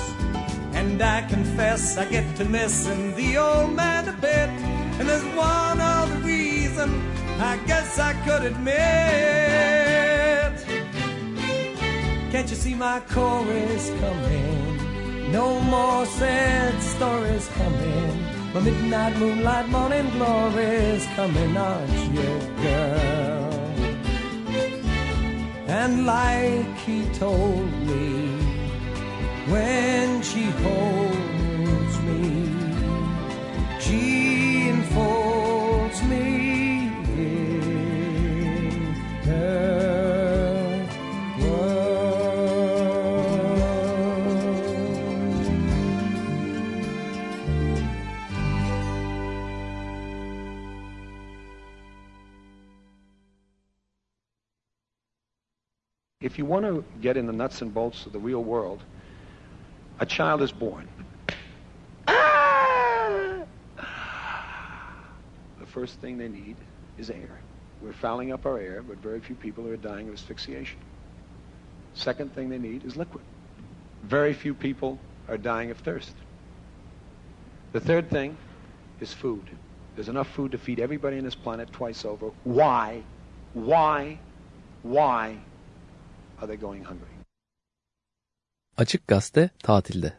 And I confess I get to missing the old man a bit. And there's one other reason I guess I could admit. Can't you see my Corey's coming? No more sad stories coming. My midnight moonlight morning glory's coming, aren't you, girl? And like he told me, when she holds me, she enfolds me. If you want to get in the nuts and bolts of the real world, a child is born. The first thing they need is air. We're fouling up our air, but very few people are dying of asphyxiation. Second thing they need is liquid. Very few people are dying of thirst. The third thing is food. There's enough food to feed everybody on this planet twice over. Why, why, why Açık Gazete tatilde.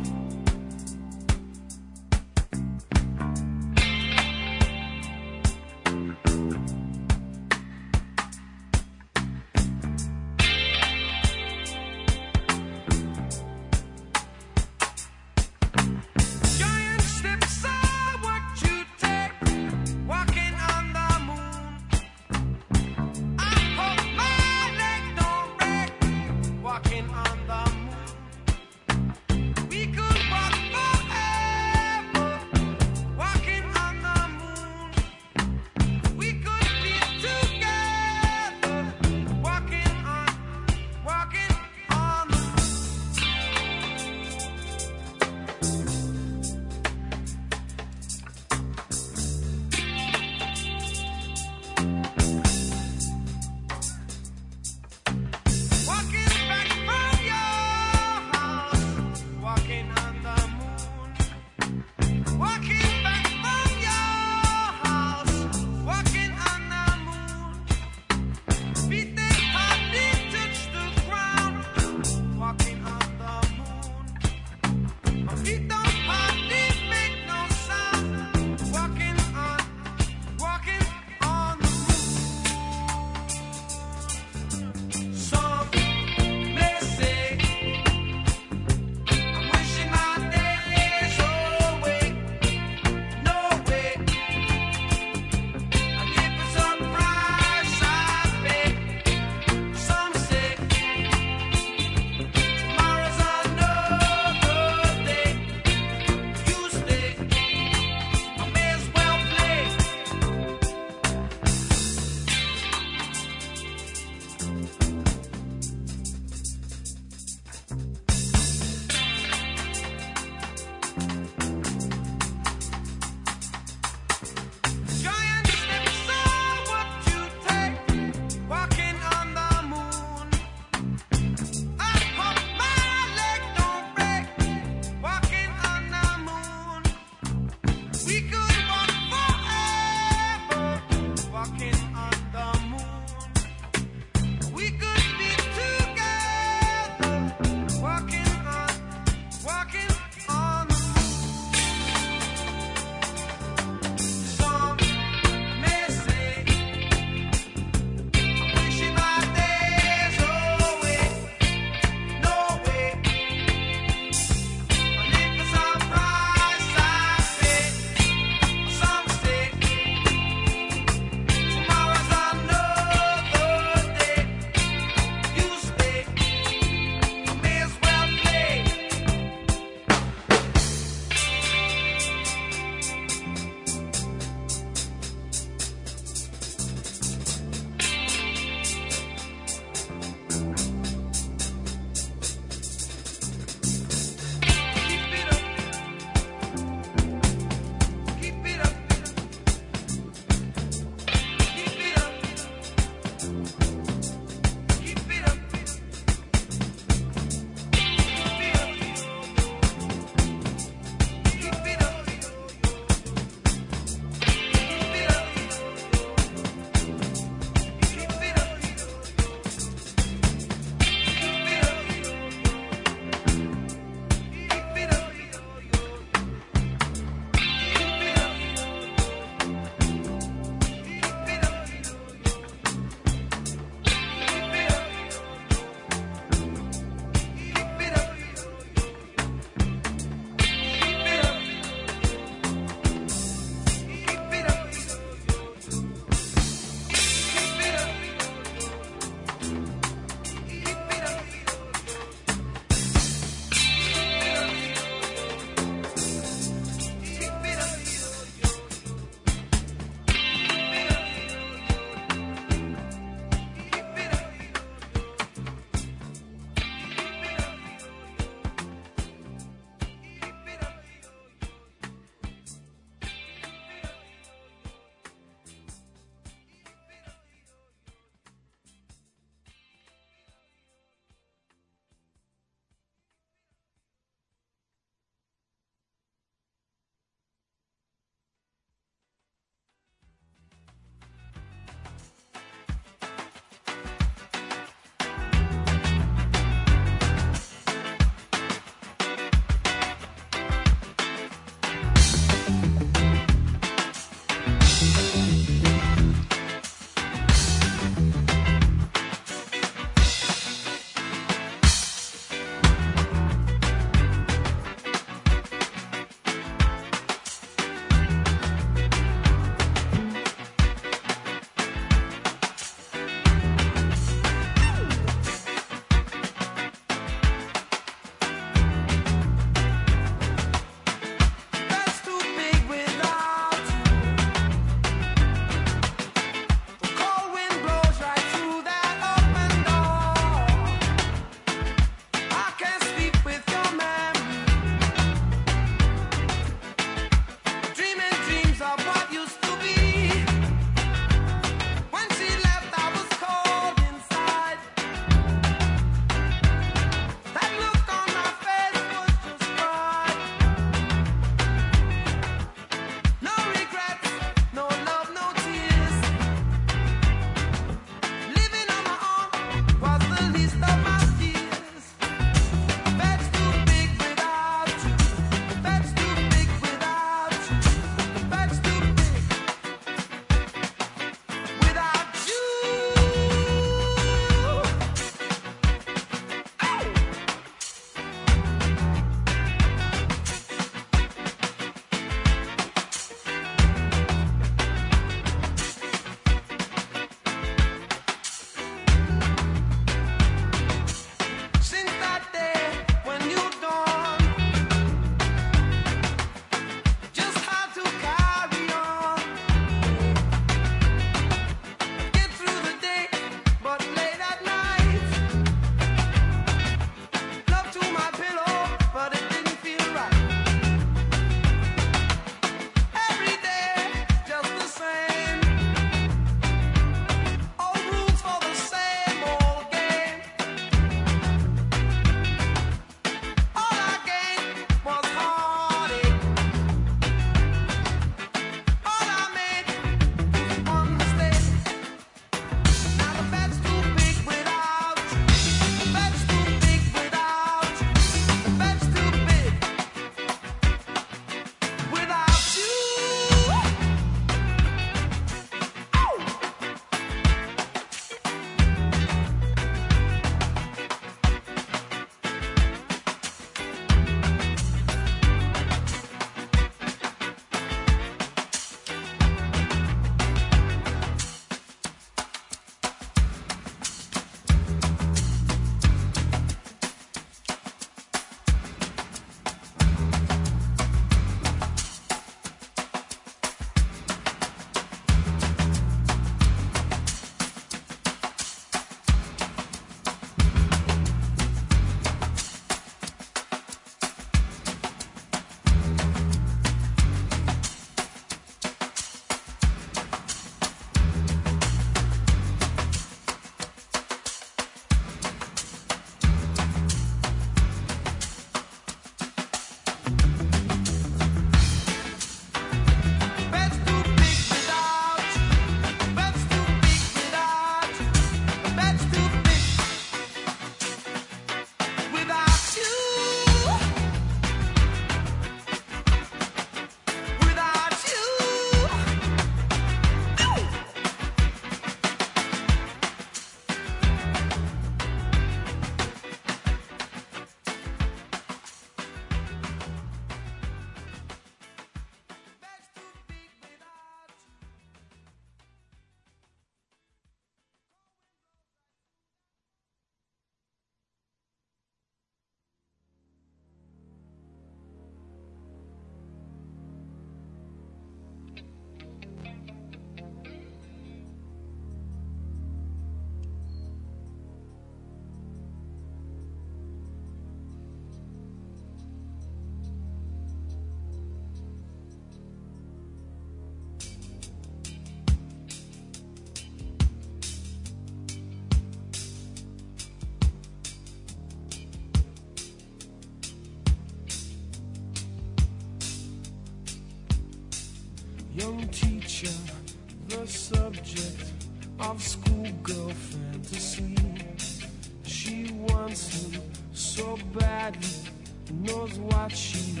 Knows what she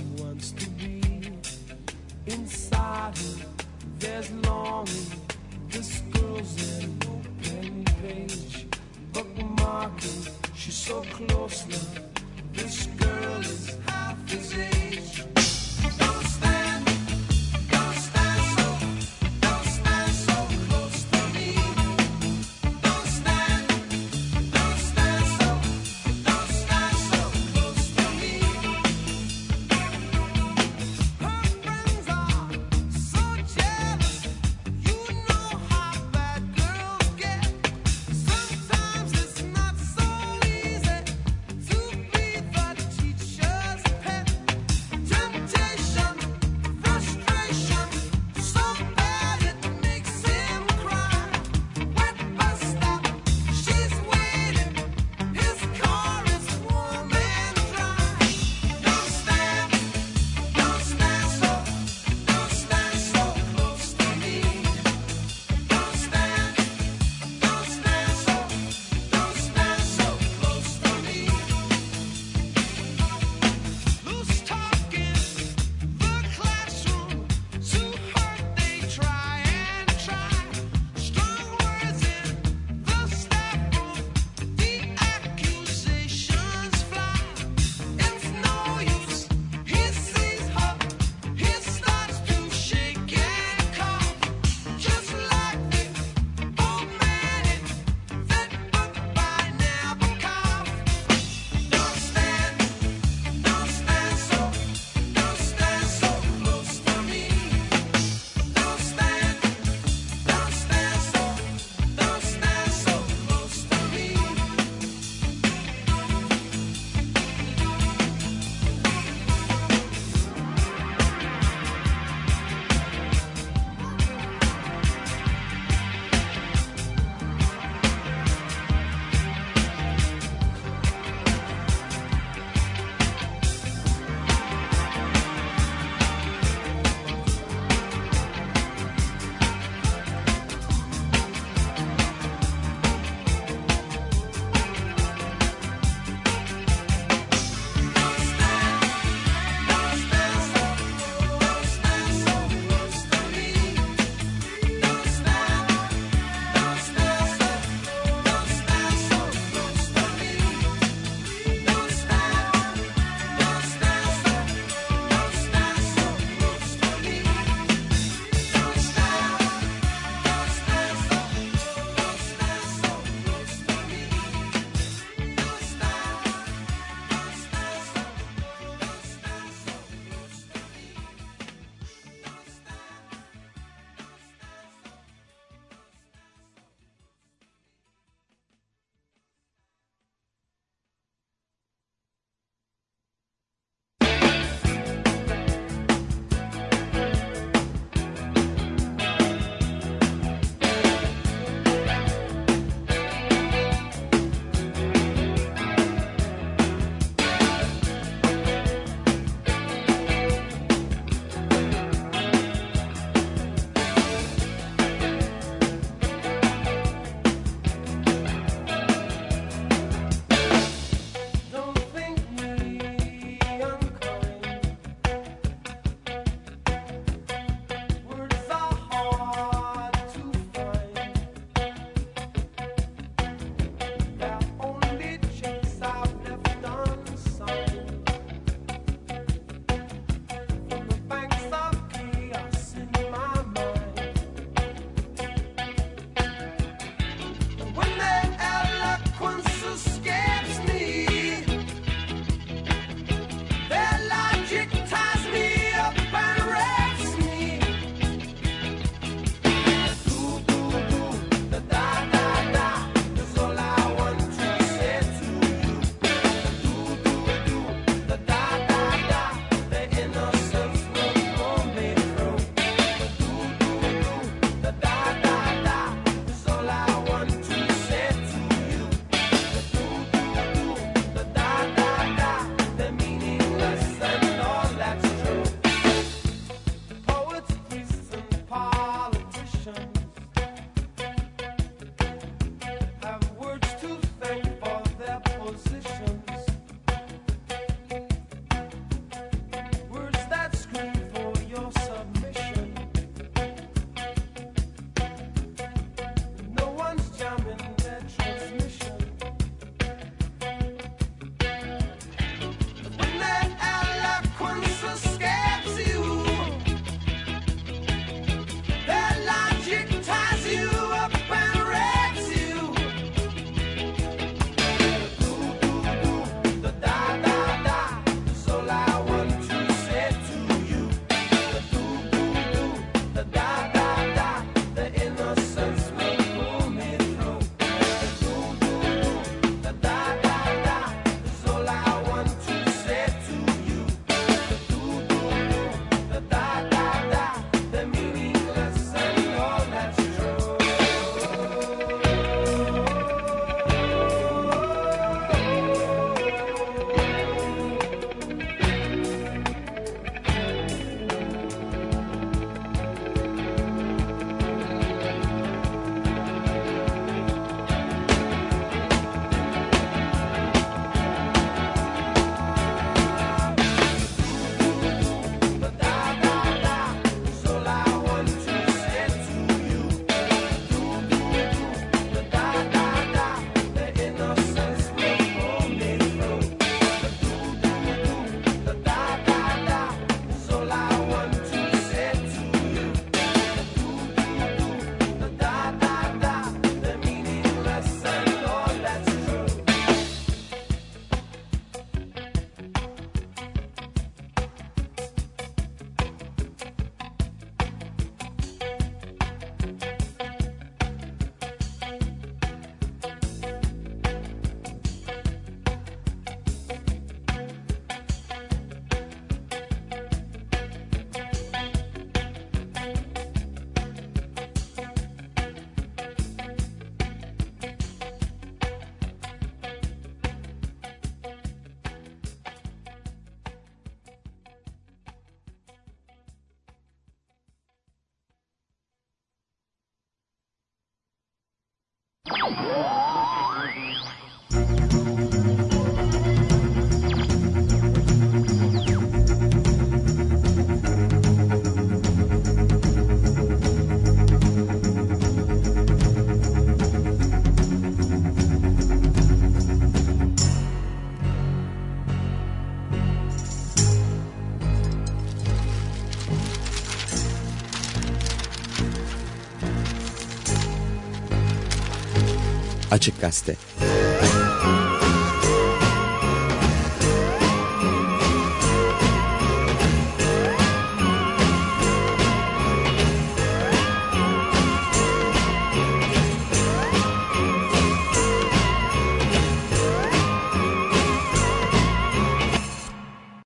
Açık Gazete